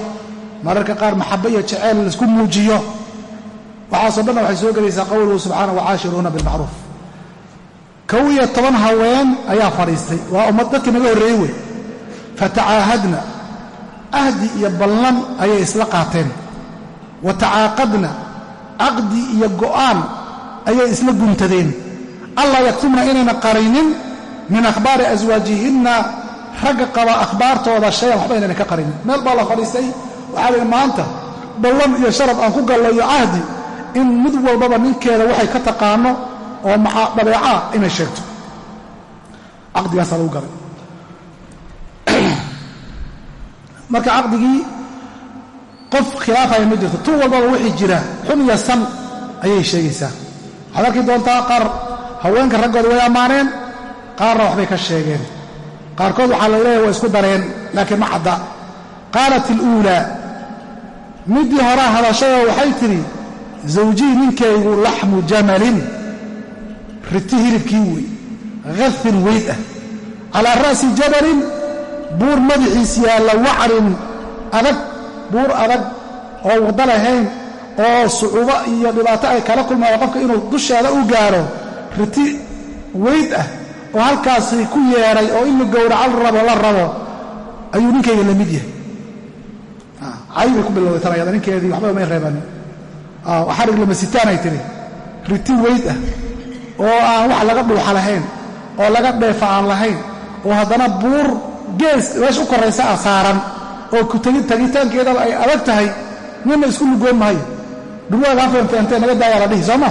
mararka qaar maxabo iyo jaceyl la isku muujiyo waxaasoo dhanna waxay soo gelaysaa qowluhu subxaana wacaashiruuna bilmacruuf. Kow iyo toban haween ayaa fadhiistay. Waa ummad dadkii naga horreeyey wey. Fatacaahadna ahdi iyo ballan ayay isla qaateen. Wa tacaaqadna. Caqdi iyo go'aan ayay isla guntadeen. Allah yaktumna inayna qarinin min akhbaari aswaajihinna ragga qaba akhbaartooda shayan waxba inayna ka qarinin. Meel baa la fadhiistay. Waxaa layihi maanta ballan iyo sharaf aan ku gallo iyo cahdi in mid walbaba ninkeeda waxay ka taqaano oo dabeecaa inay sheegto. Caqdigaasaa lagu galay. Marka caqdigii qof khilaafaya ma jirto tu walbaba wixii jira xun iyo san ayay sheegaysaa. Waxaad arki doontaa qaar haweenka raggooda way ammaaneen qaarna waxbay ka sheegeen. Qaarkood waxaa la leeyahay way isku dareen laakiin ma cadda. Qaalat iluulaa middii horaa hadashayoo waxay tidhi zawjii ninkaygu laxmu jamalin riti hilibkii wey gafin weyd ah. Calaa ra'si jabalin buur madaxiis yaalla wacrin adag buur adag oo waddo lahayn oo sucuubo iyo dhibaato ay kala kulmayo qofka inuu dusheeda u gaaro riti weyd ah oo halkaasi ku yeedhay oo in la gowraco rabo la rabo ayuu ninkayga la mid yahay. Cay bay ku bilowday tan ayada ninkeedii waxba may reebanin xarig lamasitaanay tiri. Riti weyd ah oo aan wax laga dhuuxa lahayn oo laga dheefa aan lahayn oo haddana buur gees meesha u koraysa ah saaran oo tagitaankeedaba ay adag tahay ninna isku lugoon maayo dhurwaagaan feenfeentee naga daayaa la dhihi sooma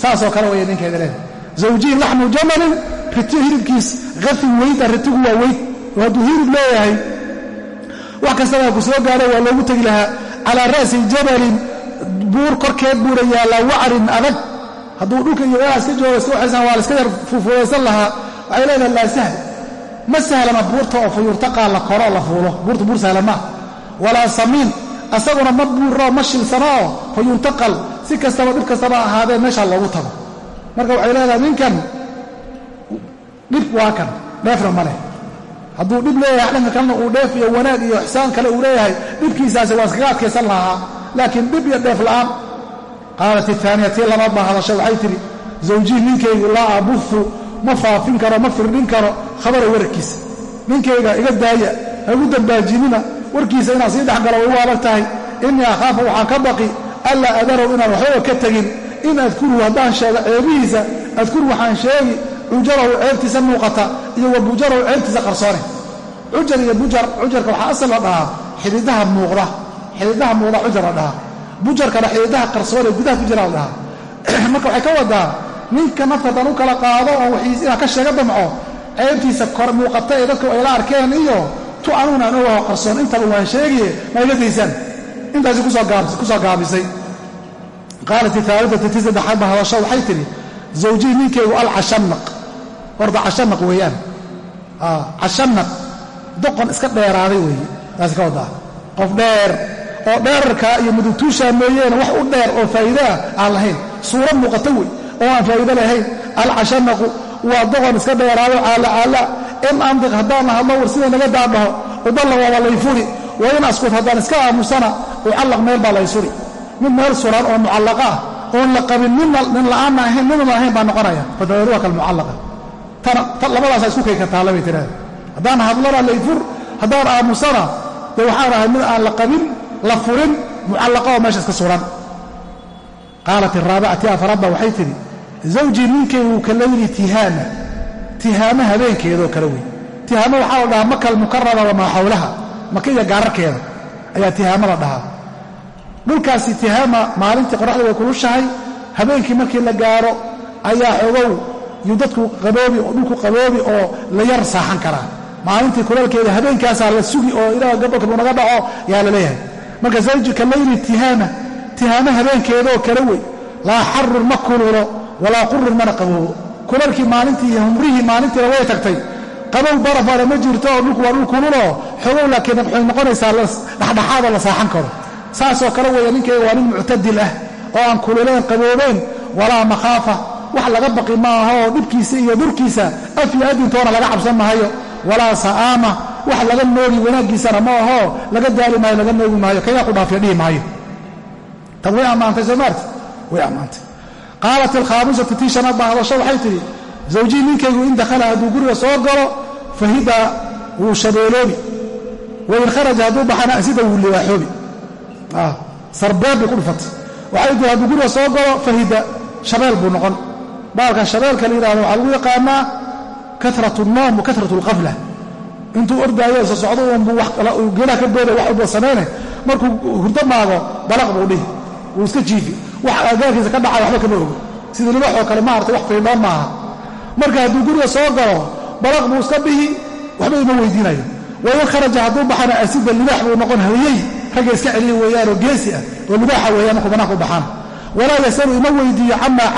saasoo kale waya ninkeeda leedahay. Zawjiin laxmu jamalin riti hilibkiis qafin weyda ritigu waa weyd. Oo hadduu hilib leeyahay wax kastaba ku soo gaadho waa loogu tegi lahaa calaa ra'si jabalin buur korkeed buura yaallaa wacrin adag. Hadduu dhulka iyo meelaha iska jooga iska waxaysan waa la iska yar fuufudaysan lahaa waxay leedahay laa sahl. Ma sahlana buurta oo fayurtaqaa la koroo la fuulo. Buurta buur sahlan maa walaa samiin. Asaguna ma buuroo ma shilsano oo fa yuntaqal si kastaba dhib kastaba ahaadee meeshaa loogu tago. Marka waxay leedahay ninkan dhib waa kan dheefna ma leh. Hadduu dhib leeyahay dhanka kalena uu dheef iyo wanaag iyo ixsaan kale uu leeyahay dhibkiisaasi waa iskaga adkaysan lahaa laakiin dhib iyo dheef la'aan. Qaalat itaaniya tii labaad baa hadashay waxay tidhi zawjii ninkaygu laa abuhu ma faafin karo ma firdhin karo khabara wararkiisa ninkayga iga daaya hagu dambaajinina warkiisa inaan sii dhexgalo way u adag tahay. Innii akhaafu waxaan ka baqi allaa adarow inaan waxbaba ka tegin in adkuruu haddaan sheego ceebihiisa adkur waxaan sheegi cujarahu ceebtiisa muuqata iyo wa bujarahu ceebtiisa qarsoone cujar iyo bujar cujarka waxaa asal la dhahaa xididaha muuqda xididaha muuqda cujar la dhahaa bujarkana xididaha qarsoone gudaha ku jira dhahaa marka waxay ka wadaa ninka nafta haddaan u kala qaado oo wixiis inaan ka sheega damco ceebtiisa kor muuqata ee dadku ayla arkeen iyo tu anugun aan ogaho qarsoon. Intaba waan sheegaye ma iga daysaan intaasi ku soo gaabisay. Qaalat iaalidatu ti saddexaad ba hadasho waxay tidhi zawjii ninkaygu alcashanaq horta cashanaq weeyaan. Cashanaq doqon iska dheeraaday weeye. Taasi ka wadaa. Qof dheer oo dheerarkaa iyo mudugtuushaa mooyeene wax u dheer oo faa'iidoah aan lahayn. Suuro muuqata wey oo aan faa'iido lahayn. Alcashanaqu waa doqon iska dheeraado caalacaala in andiq haddaan la hadlo war sida naga daadhaho. Udalla waaba lay furi. Wa in askut haddaan iska aamusana ucallaq meel baa lay suri. Mid meel suran oo mucallaqa ah oon la qabin nin la'aanna ahayn ninna ahayn baa noqonaya. Fadaruha kalmucallaqa labadaasa isku kay kartaalla bay tiraada haddaan hadlana layfur haddaan aamusana dee waxaan ahay mid aan la qabin la furin mucallaqa oo meesha iska suran qaalat araabicati afaraadba waxay tidhi zawjii ninkaygu ka layli tihaama. Tihaama habeenkeedoo kale wey tihaamo waxaa la dhahaa maka almukarama wamaa xawlaha maka iyo gaararkeeda ayaa tihaamo la dhahaa. Dhulkaasi tihaama maalintii qoraxda way kulushahay habeenkii markii la gaaro ayaa xogow yuu dadku qaboobi oo dhulku qaboobi oo la yar saaxan karaa. Maalintii kuleelkeeda habeenkaasaa la sugi oo ilaa gabolka buu naga dhaco yaa la leeyahay marka zawjika layli tihaama tihaamo habeenkeedaoo kale wey. Laa xarun ma kululo walaa qurun mana qaboobo kulalkii maalintii iyo humrihii maalintiina way tagtay. Qabow barafana ma jirto oo dhulku waa dhul kululoo xogow laakiin waxay noqonaysaa dhexdhexaadoo la saaxan karo. Saasoo kale weeye ninkayga waa nin muctadil ah oo aan kululeen qaboobeen walaa makhaafa wax laga baqi maaho oo dhibkiisa iyo durkiisa af iyo adintoona laga cabsan maayo walaa sa'aama wax laga noogi wanaaggiisana ma ahoo laga daali maayo laga noogi maayo kayaa ku dhaafiya dhihi maayo. Tan way ammaantay soo maarti way ammaantay. Qaalat alkhaamisatu tii shanaad baa hadasho waxay tidhi zawjii ninkaygu in dakhala hadduu guriga soo galo fahida wuu shabeeloobi. Wain kharaja hadduu baxana asida wuu liwaaxoobi. Sarbeeb bay ku dhufatay. Waxay tii hadduu guriga soo galo fahida shabeel buu noqon. Baalka shabeelka la yidhahdo waxaa lagu yaqaanaa karat noom wa karat lqafla intuu ordaayo isa socdo unbu geelaha ka booda wax walba samayne markuu hurdo maago balaq buu dhihi wuu iska jiifi wax agaalkiisa ka dhacay waxba kama ogo sida libaxoo kale maartay wax fiidhaan maaha marka hadduu guriga soo galo balaq buu iska bihi waxba ima weydiinayo wain kharaja hadduu baxana asida libaax buu noqon haryey ragga iska celiya weeyaanoo geesi ah oo libaaxa weeyaan markuu banaanku baxaan walaa ima weydiiyo camaa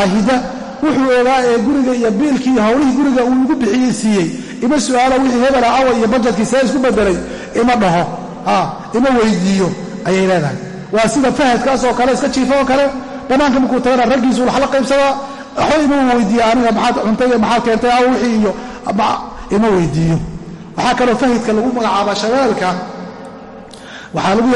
wuxuu ogaa ee guriga iyo biilkii howlihii guriga uu igu bixiyey siiyey. Ima su'aalo wixii hebela awa iyo bajetkii see isku bedelay ima dhaho ima weydiiyo ayay leedahay. Waa sida fahadkaas oo kale iska jiifo oo kale. Bannaanka markuu tagana raggiisu wax la qaybsadaa waxba ima weydiiya aniga maxaad cuntay maxaad keentay aw wixii iyo ima weydiiyo. Waxaa kaloo fahidka lagu magacaaba shabeelka. Waxaa lagu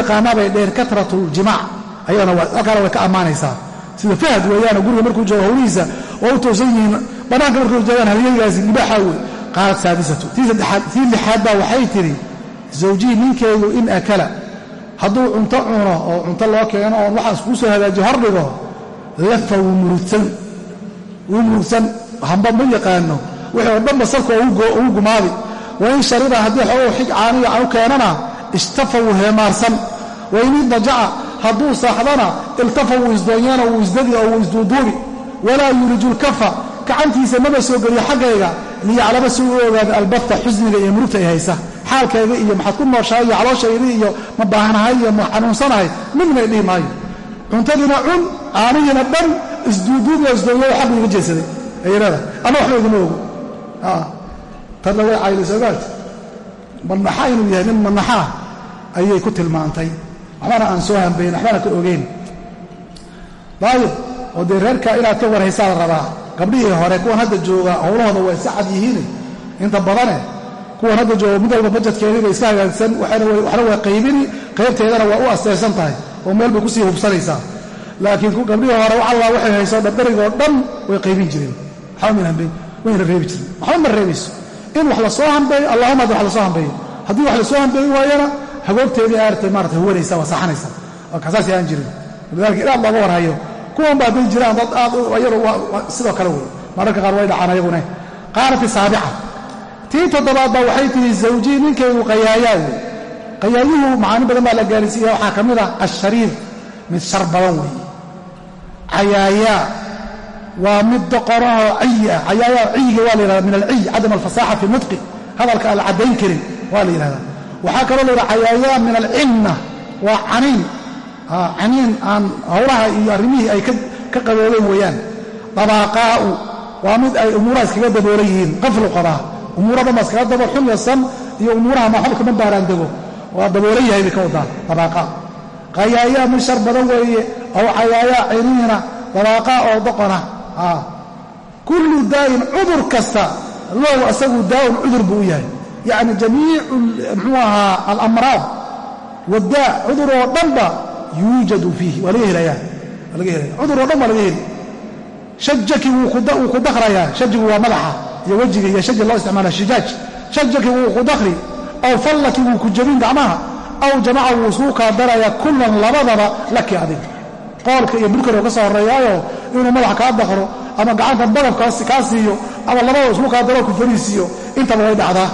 dheer katratuljimaac ayadana halkaana way ka ammaanaysaa sida fahad weeyaano guriga markuu joogo howlihiisa oo u toosan yihiin bannaanka markuu joogaan halyaygaasi libaaxa wey qaalat saadisatu. Tii lixaad baa waxay tidhi zawjii ninkaygu in akala. Hadduu cunto cuno oo cunto loo keeno oon waxaas kuu soo hagaajiyo hordhigo lafa wuu murugsan wuu murugsan hamba ma yaqaano. Wixii oo dhanba salka ugu gumaadi wain shariba haddii xoogow xig caaniya u keenana ishtafa wuu heemaarsan wain idajaca hadduu saaxdana iltafa wuu isdoonyeena wuu isdadi oo wuu isduuduubi. Walaa yuriju lkafa gacantiisa maba soo geliyo xaggayga liyaclama si u ogaado albatta xusniga iyo murugta ay haysa. Xaalkayga iyo maxaad ku nooshahay iyo calooshaydi iyo ma baahnahay iyo ma xanuunsanahay midna dhihi maayo. Cuntadiina cun caanihiina dhan isduuduubiyo isdoonyado xaggu iga jeedsaday ayay leedahay. Ama waxba igama ogo tanna way caylayso ogaata manaxa inuu yahay nin manaxaa ayay ku tilmaantay waxbana aan soo hambayn waxbana ka ogeyn. Daayo oo dee reerka inaad ka warhaysaa la rabaa gabdhihii hore kuwan hadda jooga howlahooda waa iska cad yihiin. Inta badane kuwan hadda jooga mid walba bajadkeediiba iska hagaagsan waxna waa qaybini qaybteedana waa u asteersan tahay oo meel bay ku sii hubsanaysaa. Laakiin gabdhihii hore alla waxay hayso dhardharigoo dhan way qaybin jireen. Waxba min hambayn wayna reebi jiren waxba ma reebayso in wax la soo hambeeyo allahuma ad wax la soo hambeeyo haddii wax la soo hambeeyi waayana hagoogteedii aartay maarata huwanaysa waa saxanaysa waa kasaas aan jirin. Walidalika inaad looga warhayo kuwan ba hadday jiraan dad aad ayadu sidoo kale wey mararka qaar way dhacaan ayagune qaalati saabica. Tii toddobaad baa waxay tihi zawjii ninkaygu qayaayaa wey qayaayuhu macaani badan baa la gaarisiiya waxaa ka mid ah ashariir mid shar badan weeye cayaayaa waa mid doqonahoo cayi ah cayaayaa ciyiga waa la yihahda min alciy cadam alfasaaxa fi nutqi hadalka aan la caddayn karin waa la yidhahdaa waxaa kaloo la yidhaha cayaayaa min alcinna waa caniin. Caniin aan howlaha iyo arrimihii ay ka qaboobeen weeyaan. Dabaaqaa'u waa mid ay umuuraha iskaga daboolan yihiin qaflu qabaa umuura dhan iskaga dabo xun iyo san iyo umuuraha maxabka ma baaraan dego waa daboolan yahay bay ka wadaa dabaaqaa qayaayaa mid shar badan weeye aw cayaayaa ciniina dabaaqaa oo doqona kullu daa'in cudur kasta low asagu daa'un cudur buu u yahay yacni jamiicu muxuu ahaa alamraad waddaa cudur oo dhanba yuujadu fiihi waa laga helayaa waa laga helaya cudur oo dhan baa laga heli. Shajaki wuu ku dakrayaa shajigu waa madaxa iyo wejiga iyo shaji loo isticmaala shijaaj. Shajaki wuu ku dakri aw fallaki wuu ku jabin gacmaha aw jamaca wuu isuu kaa darayaa kullan labadaba laki adig qoolka iyo burkano ka soo horreeyaayo inuu madaxa kaa dakro ama gacanta badabka kaa siiyo ama labadaba isuu kaa daro ku fariisiiyo intaba way dhacdaa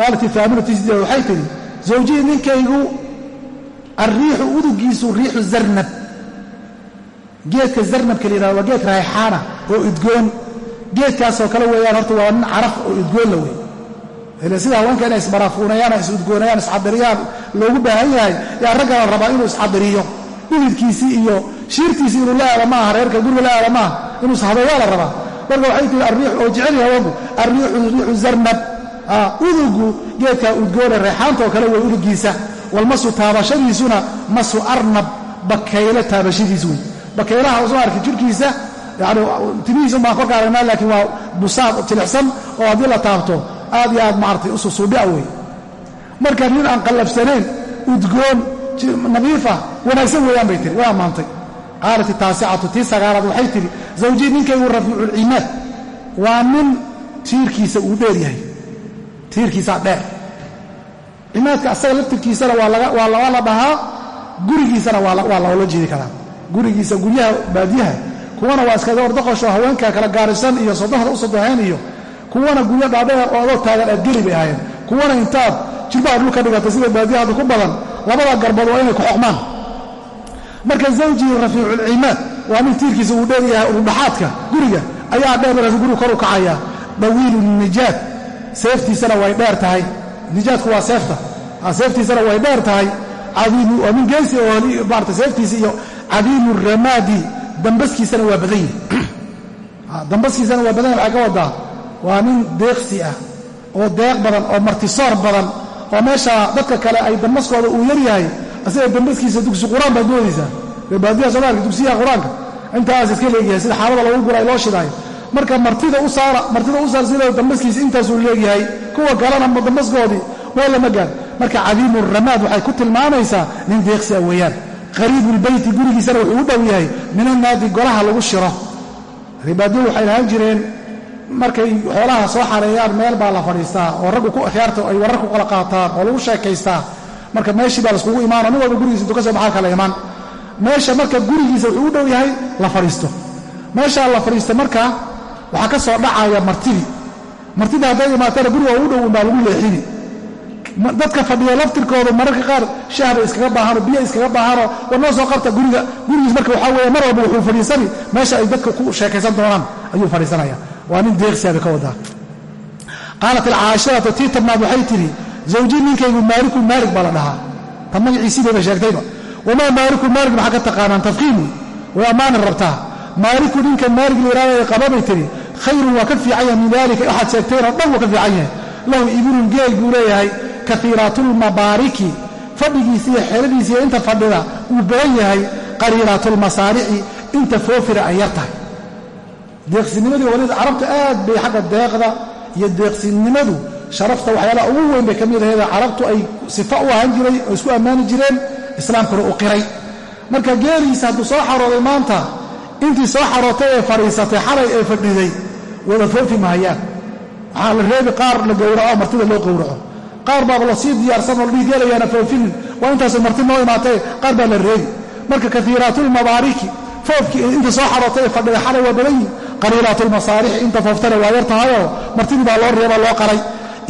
qaalat ifaaminati sideed waxay tidhi zawjii ninkaygu alriixu udugiisu riixu zarnab. Geedka zarnabka la yihahdo waa geed rayxaana oo udgoon. Geedkaasoo kale weeyaan horta waa nin caraf oo udgoon la wey ile sida haweenka inay isbaraafuunayaan is udgoonayaan iscadiriyaan loogu baahan yahay yaa raggana rabaa inuu iscadiriyo dhididkiisii iyo shiirtiisii inuu la aada maaha reerka guriga la aada maaha inuu ishabeeyaa la rabaa. Marka waxay tihi arriix oo jecel yahawagu arriixu riixu zarnab udugu geedkaa udgoone reexaantoo kale wey udugiisa. Walmasu taabashadiisuna masu arnab bakayle taabashadiis wey bakaylaha soo arki jirhkiisa yani timihiisa baan korka aragnaa laakiin waa busaad jilicsan oo haddii la taabto aad iyo aad maartay ususuubia wey marka nin aan qallafsanayn udgoon nadiifa wanaagsan weeyaan bay tiri way ammaantay qaalat taasicatu tii sagaalaad waxay tidhi zawjii ninkaygu rafiiculcimaad. Waa nin tiirkiisa uu dheer yahay tiirkiisaa dheer. Cimaadka asaga laftirkiisana waa la dhahaa gurigiisana waa loola jeedi karaa. Gurigiisa guryaha baadiyaha kuwana waa iskaga ordaqosho haweenka kala gaarisan iyo sodohda u sodohayn iyo kuwana guryo dhaadheer oo adoo taagan aad geli bay ahaayeen. Kuwana intaad jilbaha dhulka dhigata sida baadiyaha hadda ku badan labada garbood waa inay ku xoqmaan marka zawjii rafiiculcimaad waa nin tiirkiisa uu dheer yahay udhaxaadka guriga ayaa dheer markaas gurigu kor u kacaya dawiilu nijaad seeftiisana way dheer tahay. Nijaadku waa seefta. Seeftiisana way dheer tahay. Waa nin geesi oo maarata seeftiisa iyo cadiimu ramaadi dambaskiisana waa badan yihi dambaskiisana waa badan waxay ka wadaa waa nin deeqsi ah oo deeq badan oo martisoor badan oo meesha dadka kale ay dambaskooda uu yar yahay asiga dambaskiisa dugsi qur'aan baad moodaysaa. Baadiyaha soomaalka dugsiyaha qur'aanka. Intaas iska leegyahay sida xaabada lagu guray loo shidaayo marka martida u saara martida u saar sida dambaskiisa intaasuu leegyahay kuwa kalena dambaskoodii meel lama gaar. Marka cadiimu waxay ku tilmaamaysaa nin deeqsi ah weeyaan. Qariibulbeyti gurigiisana wuxuu u dhow yahay min annaadi golaha lagu shiro. Ribaadiyu waxay lahaan jireen markay xoolaha soo xareeyaan meel baa la fadhiistaa oo raggu ku akhyaarta ay warar ku kala qaataan oo lagu sheekaystaa. Marka meeshii baa laiskugu imaano nin walba gurigiisa intuu ka soo baxaa kala imaan meesha marka gurigiisa wuxuu u dhow yahay la fadhiisto. Meeshaa la fadhiista marka waxaa ka soo dhacaya martidii. Martida hadday imaatana guriga u dhow baa lagu leexini. Dadka fadhiya laftirkooda mararka qaar shahba iskaga baahanoo biyo iskaga baahanoo war noo soo qabta guriga gurigiis marka waxaa weeye mar walba wuxuu fadhiisani meesha ay dadka ku sheekaysan doonaan ayuu fadhiisanaya. Waa nin deeqsiaabay ka wadaa. Qaalat alcaashiratu tii tabnaad waxay tidhi zawjii ninkaygu maaliku maalig baa la dhahaa. Tan magaciisiibaba sheegtayba. Wamaa maaliku maalig maxaa ka taqaanaan tafkiimu way ammaanin rabtaa. Maaliku ninka maalig layidhahda ee qababay tidhi khayrun waa ka fiican yahay min daalika waxaad sheegteen oo dhan waa ka fiican yahay. Lahu ibnun geel buu leeyahay kaiiraatulmabaariki fadhigiisa iyo xeeladiisa inta fadhida uu badan yahay qariiraatulmasaarici inta foofira ay yar tahay. Deeqsinimadii walida carabta aad bay xagga deeqda iyo deeqsinimadu sharafta waxyaalaha ugu weyn bay ka mid aheed carabtu ay sifa u ahaan jiray oo isku ammaani jireen islaamkuna u qiray. Marka geeliisa hadduu soo xarooday maanta intii soo xarootay ee fadhiisatay xalay ee fadhiday wada foofi mahayaan waxaa la reebi qaar la gowraco martida loo gowraco. Qaar baaba la sii diyaarsan oo geelayaana foofinin waa intaasoo marti noo imaatay qaar baa la reebi. Marka kaiiraatulmabaariki foofkii inta soo xarootay ee waa badan yihiin qaliilaatulmasaarixi inta fooftana waa yar martidii baa loo reeba loo qaray.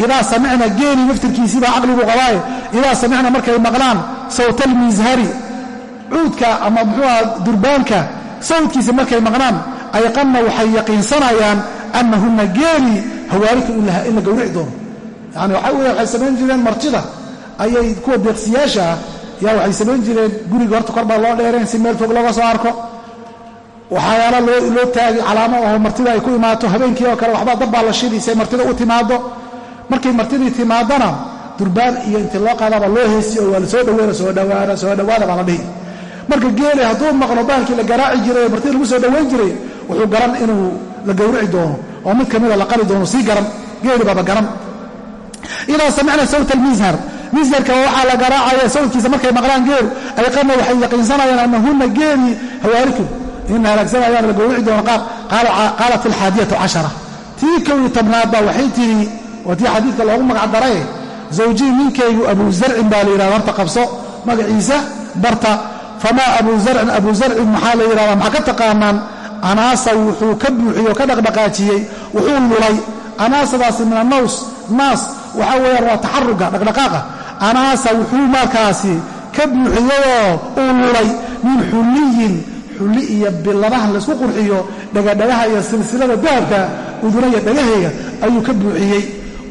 Idaa samicna geeli naftirkiisii caqligu qabaaye. Idaa samicna markay maqlaan sawtalmishari cuudka ama muxuuaha durbaanka sawdkiisa markay maqnaan ayqanna waxay yaqiinsanayaan annahunna geeli hawaariku in la gowrici doono. Yani waxaa weya waxay samayn jireen martida. Ayay kuwa deeqsiyaasha ah yaa waxay samayn jireen guriga horta kor baa loo dheereen si meel fog looga soo arko. Waxyaala loo taagi calaamo aho martida ay ku imaato habeenkii oo kale waxbaa dabbaa la shidi say martida markay martidii timaadana durbaan iyo inti loo qaadaaba loo heesiyo oo waa la soo dhaweyna soo dhawaana soo dhawaada baa la dhihi. Marka geeli hadduu maqlo baalkii la garaaci jiray oo martida lagu soo dhowayn jiray wuxuu garan inuu la gowrici doono oo mid kamida la qali doono sii garan geeli baaba garan. Idaa samicna sawta almishar misharka waxaa la garaacaya sawdkiisa markay maqlaan geel ayqana waxay yaqiinsanayaan annahunna geeli hawaarikum in halaagsanayaan la gowrici doono. Qaar qaalat alxaadiyatu cashara. Tii kow iyo tobnaad baa waxay tidhi waa tii xadiidka loogu magac daraye zawjii ninkaygu abuu zarcin baa la yidhahda horta qabso magaciisa barta famaa abuu zarcin abuu zarcin? Maxaa la yidhahdaa maxaa ka taqaanaan anaasa wuxuu ka buuxiyey oo ka dhaqdhaqaajiyey wuxuu lulay anaasadaasi min annaws naas waxaa weeyaan waa taxaruga dhaqdhaqaaqa. Anaasa wuxuu markaasi ka buuxiyeyoo uu lulay min xulliyin xulli iyo biladaha laysku qurxiyo dhagadhagaha iyo silsilada dahabka udunaya dhagahayga ayuu ka buuxiyey.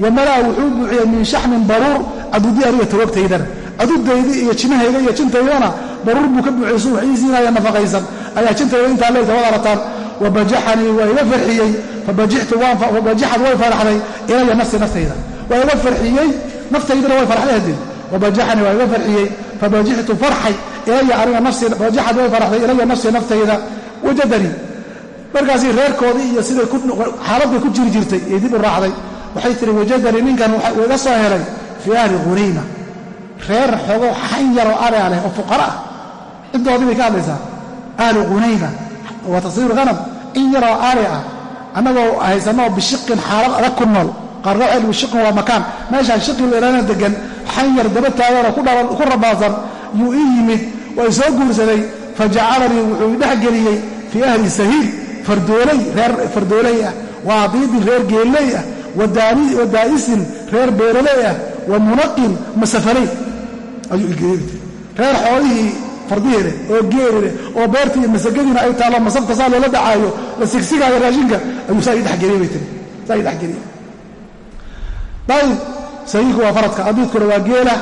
Wamalaa wuxuu buuxiyey min shaxmin baruur cadudi aniga tagoogtaydana cadudaydii iyo jimahayga iyo jintaydana baruur buu ka buuxiyey su wax ii siinaya nafaqaysan ayaa jintayda intaa leegta wad arataan wabajaxanii waa iga farxiyey. Fabajaxad way faraxday ilaya nafsi naftayda. Waa iga farxiyey naftaydana way farxday hadee wabajaxanii waa iga farxiyey. Fabajixtu farxay ilaya aniga nafsibajaxad way faraxday ilaya nafsi naftayda. Wajadanii markaasii reerkoodii iyo siday xaaladday ku jiri jirtay ee dib u raacday. Waxay tihi wajadanii ninkan uu iga soo helay fii ahli qunayma reer xoogo xan yaroo aria leh oo fuqara ah. Ciddoodii bay ka hadlaysaa ahlu qunayma waa tasriir hanam in yaroo ari ah annagoo haysanoo bishiqin xaalad adag ku nool waxay bishiqin waa makaan. Meeshaan shiqin leelana degan xan yar daba taaganoo ku rabaasan yuu ii yimid way soo guursaday fa jacalanii wuxuu idhex geliyey fii ahli sahiil fardooley reer fardooley ah wa adiidin reer geelley ah wa daa'isin reer beeroley ah wa munaqin masafaley ayuu igeeyey reer xoolihii fardihiileh oo geelileh oo beertii iyo masagadiina ay taallo masafta saa loola dhacaayo la sigsigaayo raashinka ayuu saa ii dhexgeliyey bay tiri. Saa ii dhexgeliyey sahiilku waa faradka adiidkuna waa geela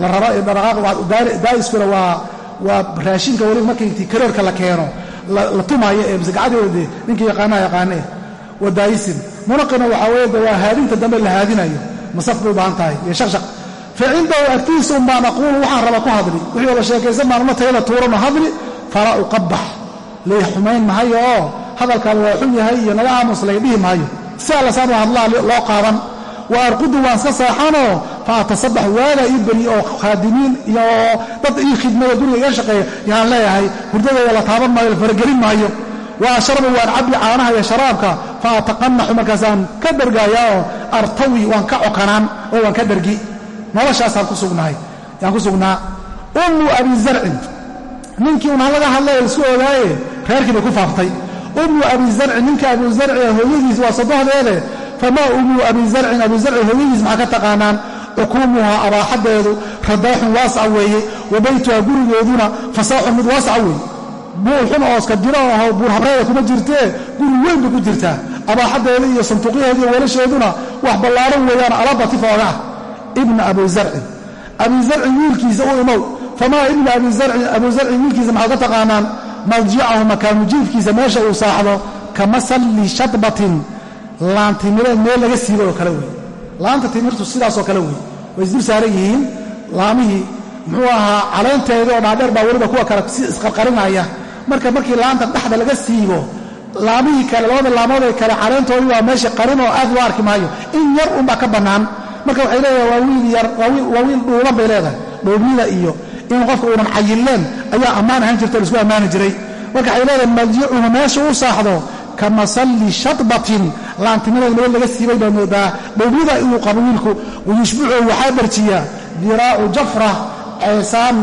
la raba ee dhaqaaq daa'iskuna waa waa raashinka weliba marka intii karoorka la keeno la tumaayo ee masagacadeeda dee ninkii yaqaanaha yaqaanee wa daa'isin munaqina waxaa weeye waa haadinta dambe la haadinayo. Masaf bay u baahan tahay iyo shaqshaq facindahu agtiisa un baan aquulu waxaan raba ku hadli wixii wala sheekaysan baan una tayada tuurano hadli falaa uqabax lay xumayn mahayo oo hadalkaan waa xun yahay iyo naga aamus lay dhihi maayo si allasaanu hadlaa loo qaadan wa arqudu waan iska seexanoo fa atasabax waagaa ii beri oo khaadimiin iyo dad ii khidmada guriga iga shaqeeya yaan leeyahay hurdadooda la taaban maayo la faragelin maayo wa ashrabu waan cabbi caanaha iyo sharaabka fa ataqanaxu markaasaan ka dhargaayaa oo artawi waan ka dhargi noloshaasaan ku sugnahay yaan ku sugnaa. Ummu abi zarcin ninkii un halaga hadlay isku ogaaye reerkii bay ku faaftay ummu abi zarcin ninka abu zarci hooyadiis waa sadohdeede famaa ummu abi zarcin abu zarci hooyadiis maxaa ka taqaanaan? Xukuumuhaa abaaxadeedu radaaxun waasaca weeye wa baytuha gurigeeduna fasaaxun mid waasaca weeye. Buulxun ooska jiro aho buur habreeda kuma jirtee guri weyn bay ku jirtaa. Abaaxadeeda iyo sanduuqyaheeda iyo weelasheeduna wax ballaaran weeyaan alabatif ooga ah ibna abi zarcin abi zarcin wiilkiisa u imow. Famaa ibna abi zarcin wiilkiisa maxaad ka taqaanaan? Madjicahu makaanu jiifkiisa meesha uu saaxdo ka masalli shadbatin. Laantimireed meel laga siibay oo kale wey laanta timirtu sidaasoo kale wey way isdul saaran yihiin. Laamihii muxuu ahaa caleenteedii oo dhaadheer baa weliba kuwa kale si isqarqarinaya. Marka markii laanta dhexda laga siibo laamihii kale labada laamood ee kale caleentoodii waa meesha qarin aad loo arki maayo. In yar unbaa ka bannaan marka waxay leedahay waa wiil yar waa wiil dhuuban bay leedahay. Dhuubnida iyo in qofka uunan cayilleen ayaa ammaan ahaan jirta o la isku ammaani jiray. Marka waxay leedahay maljicuhu meesha u saaxdo ka masalli shadbatin laantimadeed meel laga siibay baa moodaa. Dhuubnida inuu qabo wiilku wayushbicuhu waxaa dharjiya diraacu jafra ceesaan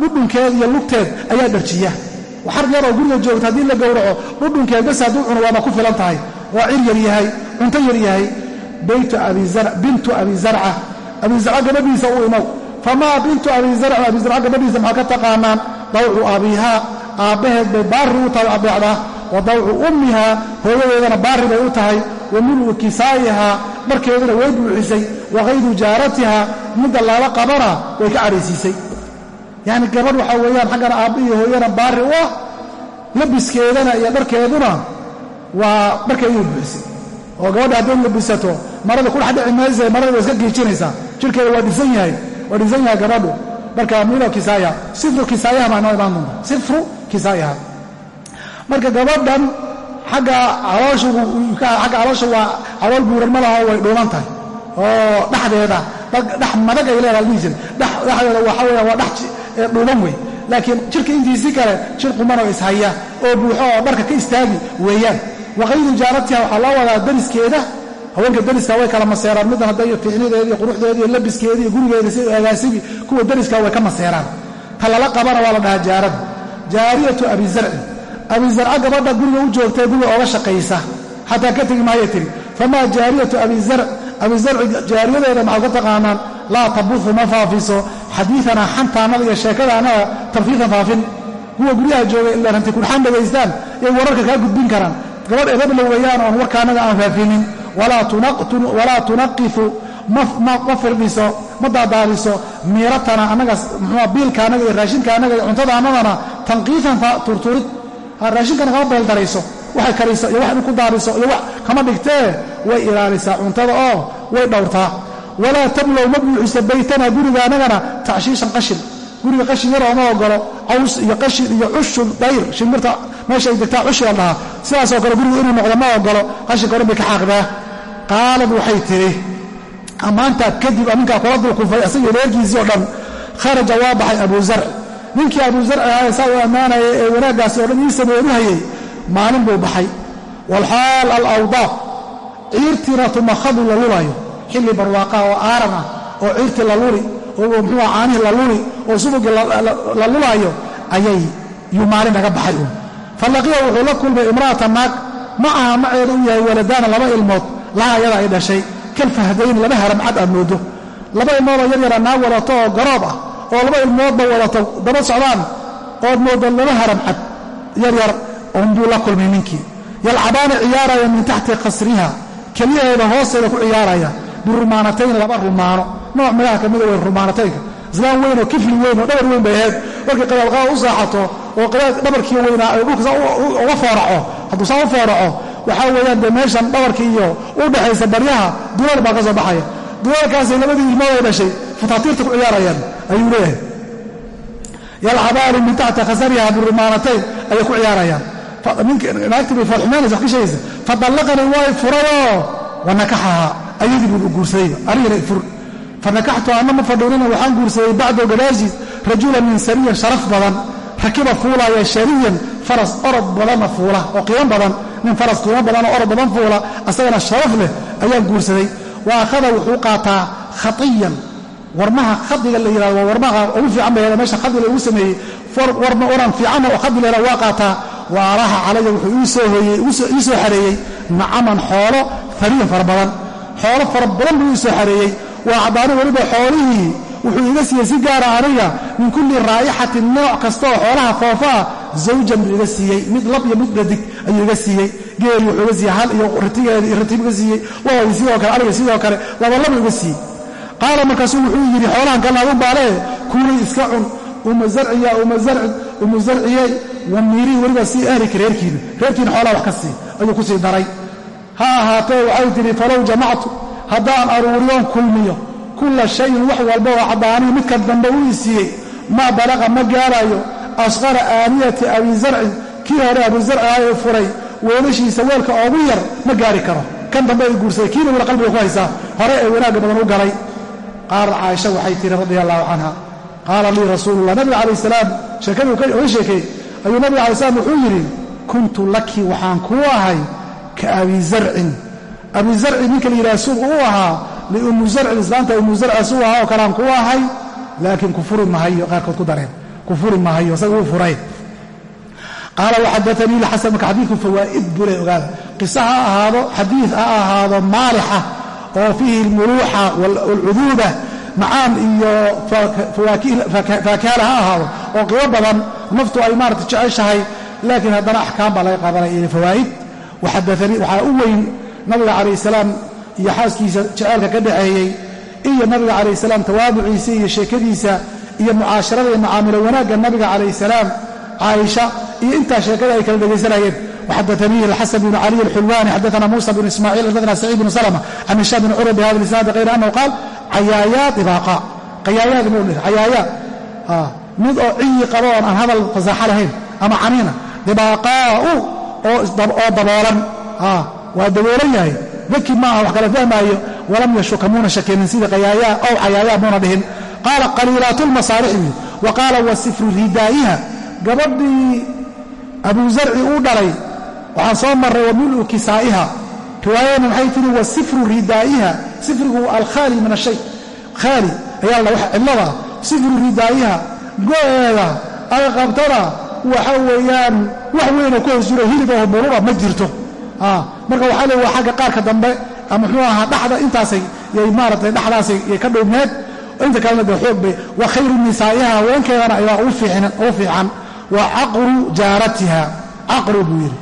dhudhunkeed iyo lugteed ayaa dharjiya xar yaroo guriga joogta haddii la gowraco dhudhunkeed bas hadduu cuno waaba ku filan tahay. Waa cir yar yahay cunto yar yahay bintu abi zarca. Abi zarca gabadhiisa u imow. Famaa bintu abi zarcin abi zarca gabadhiisa maxaa ka taqaanaan? Dawcu abiihaa aabbaheed bay baarri u tahay adeecdaa wa dawcu ummihaa hooyadeedana baarri bay u tahay. Wa mil'u kisaa'ihaa dharkeeduna way buuxisay. Wa kaydu jaaratihaa midda lala qabana way ka cadhaysiisay yacni gabadh waxaa weeyaan xaggana aabba iyo hooyana baarri u ah. Labiskeedana iyo dharkeeduna waa dharkeedii buuxisay oo gabadha hadday labisato marada ku dhex dhici maysa marada waa iska giijinaysaa jirkeeda waa dhisan yahay waa dhisan yahay gabadhu. Marka milo kisaaya sifru kisaayaha baa inoo imaan doonta. Sifru kisaayaha marka gabadhan xagga calooshaagga caloosha waa calool buuran way dhuuman tahay. Oo dhexdeeda dhex madag ay leedaha dhihi jira dhexdeeda waxa weya waa dhex dhuuban wey. Laakiin jirka intiisii kale jir qumanoo ishaya oo buuxo oo dharka ka istaagi weeyaan wakayru jaaratiha waxaa loo wadaa dariskeeda haweenka dariska way kala maseeraan middan hadday iyo labiskeeda iyo gurigeeda si agaasigi kuwa dariska way ka maseeraan ta lala qabana waa la dhahaa jaarada jaariyatu abi zarcin abi zarca gabadha guriga u joogtae guriga ooga shaqaysa xataa ka tegi maaya tiri famaa jaariyatu abi zarc abi zarci jaariyadeeda maxaad ka taqaanaan laa tabuhu ma faafiso xadiianaa xantaanada iyo sheekadaanada tarfiifan faafin kuwa guryaha jooga ilaa rantay kudxaan dhagaystaan yay wararka kaa gudbin karaan gabadh edabla weeyaan oon warkaanaga aan faafinin walaa tunaqifu ma firdhiso ma daadaaliso. Miiratana annaga mxua biilkaanaga iyo raashinkaanaga iyo cuntadaannadana tanqiifan turturid. Raashinkana kama beeldarayso waxay kariso iyo wax ku daariso iyo wax kama dhigtee way ilaalisaa cuntada oo way dhowrtaa. Walaa tablow ma buuxiso baytana guriga annagana tacshiishan qashin guriga qashin yaroo ma ogolo caws iyo qashin iyo cushu dayr shimbirta meesha ay degtaa cushi la dhahaa. Sidaasoo kale gurigu inuu noqdo ma ogolo qashinka odhan bay ka xaaqdaa. Qaalad waxay tidhi ammaantaa kadib ninkaa kula dulkufay asagii reerkiisii oo dhan kharaja waa baxay abu zarc ninkii abu zarci ahaa saa u ammaanaya ee wanaaggaasi oo dhan ii sameeruhayay maalin buu baxay. Walxaal alawdaaq ciirtiina tumakhadu la lulayo xilli barwaaqaha oo aaran ah oo ciirtii la luli oo muxuua caanihii la luli oo subugii la lulaayo ayay yuu maalin naga baxay uun. Falaqiya wuxuu la kulmay imra'ata naag ma aha maceeda u yahay waladaana laba ilmood laha ayada ay dhashay kalfahdayni laba haramcad aad moodo. Laba ilmoodoo yar yara naag wadato oo garoob ah oo laba ilmoodba wadato daba socdaan ood moodo laba haramcad yaryar unbuu la kulmay ninkii yalcabaana ciyaaraya min taxti qasriha keliyaheeda hoosteeda ku ciyaaraya birumaanatayn laba rumaano. Nooc midhaha ka mida wey rumaanataynka islaan weyn oo kifli weyn oo dhabar weyn bay ahayd. Markii qadaadqaada u saaxato oo dhabarkii weynaa ay dhulka uga fooraco hadduu saa u fooraco waxaa weeyaan dee meeshan dhabarkii iyo u dhexaysa baryaha duleer baa ka soo baxaya. Duleerkaasay labadii ilmood ay dhashay fataatiirta ku ciyaarayaan ayuu leeyahay. Yalcabaani min taxta khasariha birumaanatayn ayay ku ciyaarayaan. Naagtii bay foolxumaynaysa wax ka sheegaysa. Fadallaqanii fanakaxtu anna ma fadhuunina waxaan guursaday bacdo gadaashiis rajulan min sariyan sharaf badan rakiba fuulaaya shariyan faras orod badanna fuula oo qiimo badan nin faras qiimo badan oo orod badan fuula asagana sharaf leh ayaan guursaday wa akhada wuxuu qaataa khatiyan warmaha khadiga la yihahdo waa warmaha ugu fiican bay meesha khadi lagu sameeyey waran fiican oo khadi yihahdo waa qaataa wa araha calaya wuxuu ii soo xareeyey nacaman xoolo fariyan waa caddaani weliba xoolihii wuxuu iga siiyey si gaara aniga min kulli raa'ixatin nooc kasta oo xoolaha foofa ah zawjan buu iga siiyey. Mid lab iyo mid dhadig ayuu iga siiyey. Geeli wuxuu iga siiyey hal iyo ritigeedi iyo ritiib iga siiyey. Loodii sidoo kale aniga sidoo kale labalaba iga siiyey. Qaala markaasuu wuxuu yidhi xoolahan kalnaadun baalee kuulay iska cun. Uma zarciya uma zarcin umu zarciyey. Wa miirii weliba sii ahlika reerkiina reerkiina xoolaha wax ka sii ayuu ku sii daray. Ha ahaatee waxay tidhi falow jamactu haddaan aruuriyoon kulmiyo kulla shayin wax walba oo caddaanii midkan dambe u isiiyey maa balaqa ma gaarayo asqara aaniyati abi zarcin kii hore ah ee furay weelashiisa weelka oogu yar ma gaari karo. Kan dambe ay guursaday kiina weli qalbiga ku haysaa hore ee wanaagga badan u galay. Qaalat caaisha waxay tihi radia allahu canha qaala lii rasuulullah nabiga calayh salaam sheekadii oga sheekeey ayuu nabiga alay slam wuxuu yidhi kuntu laki waxaan kuu ahay ka abi zarcin abi zarci ninka la yidhaha sug uu ahaa liummu zarcin islaanta ummu zarca suu ahaa oo kaleaan kuu ahay laakiin ku furi mahayo qaarkood ku dareen ku furi mahayo isaga uu furay. Qaala waxadaanii lxasan marka xadiidku fawaa'id buu ogaada. Qisa ha ahaado xadiid ha ahaado maalixa oo fiihi almuluuxa waalcuduuba macaan iyo faakaala ha ahaado oo qibo badan naftu ay maarata jeceshahay laakiin haddana axkaam baa laga qaadanaya iyo fawaa'id. Waxaa u weyn nabiga calayh salaam iyo xaaskiisa jaceelka ka dhaxeeyey iyo nabiga calayh salaam tawaaduciisa iyo sheekadiisa iyo mucaasharada iyo macaamilo wanaagga nabiga calayh salaam caaisha iyo intaa sheekada ay kala dhegaysanayeen وxadثnيi الxسن بن علي الxulwاني xadثna موسى بن إسmاعيل xadثna سعيد بن سلمة عن هiشام بن cروة بhذا الإسناaد غayr أنه qاal cayaayaad ibاaqا cayaayaad mu dhih cayaayaad mid oo ciyi qabo oon aan hadal fasaaxo lahayn ama caniina dibaaqaa'u oo daboolan waa daboolan yahay. Daki maaha wax kala fahmaayo walam yashuka muuna shakinin sida qayaayaa ow cayaayaa muuna dhihin. Qaala qaliilaat اlmasaalixi wa qaala wasifru ridaa'iha. Gabadhii abu zarci uu dhalay waxaan soo marray wa milu kisaa'iha. Riwaayadana waxay tihi wa sifru ridaa'iha. Sifrigu alkhaali min ashay khaali ayaa la wax cidlada sifru ridaa'iha go-eeda aga qabtada waxa weeyaan wax weynoo ku hoos jiro hilib oo buruba ma jirto marka waxaa le waa xagga qaarka dambe muxuu ahaa dhaxda intaasay yay maaratay dhexdaasay yay ka dhowmeed inta kalena dee xoog bay wa khayru nisaa'iha haweenkeedana ayaa ugu fiican wa caqru jaaratiha caqru buu yidhi.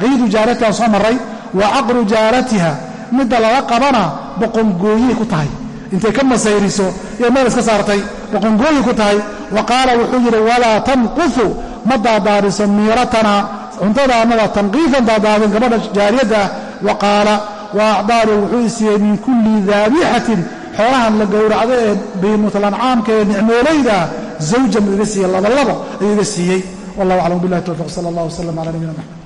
Qiidu jaaratiha soo maray wa caqru jaaratiha midda lala qabana boqongooyey ku tahay. Intay ka masayriso yay meel iska saartay boqongooyey ku tahay. Wa qaala wuxuu yidhi walaa tanqufu ma daadaadiso miiratana cuntada annada tanqiifan daadaadin gabadha jaariyadda ah wa qaala wa acdaani wuxuu isiiyey min kulli daabixatin xoolahan la gowracdo ee biimutlancaamka ee nicmoolayda zawjan buu iga siiyey labalabo ayuu iga siiyey. Wallah aclam billahi towfiq sala allah wasalam cala nabiyina maxamed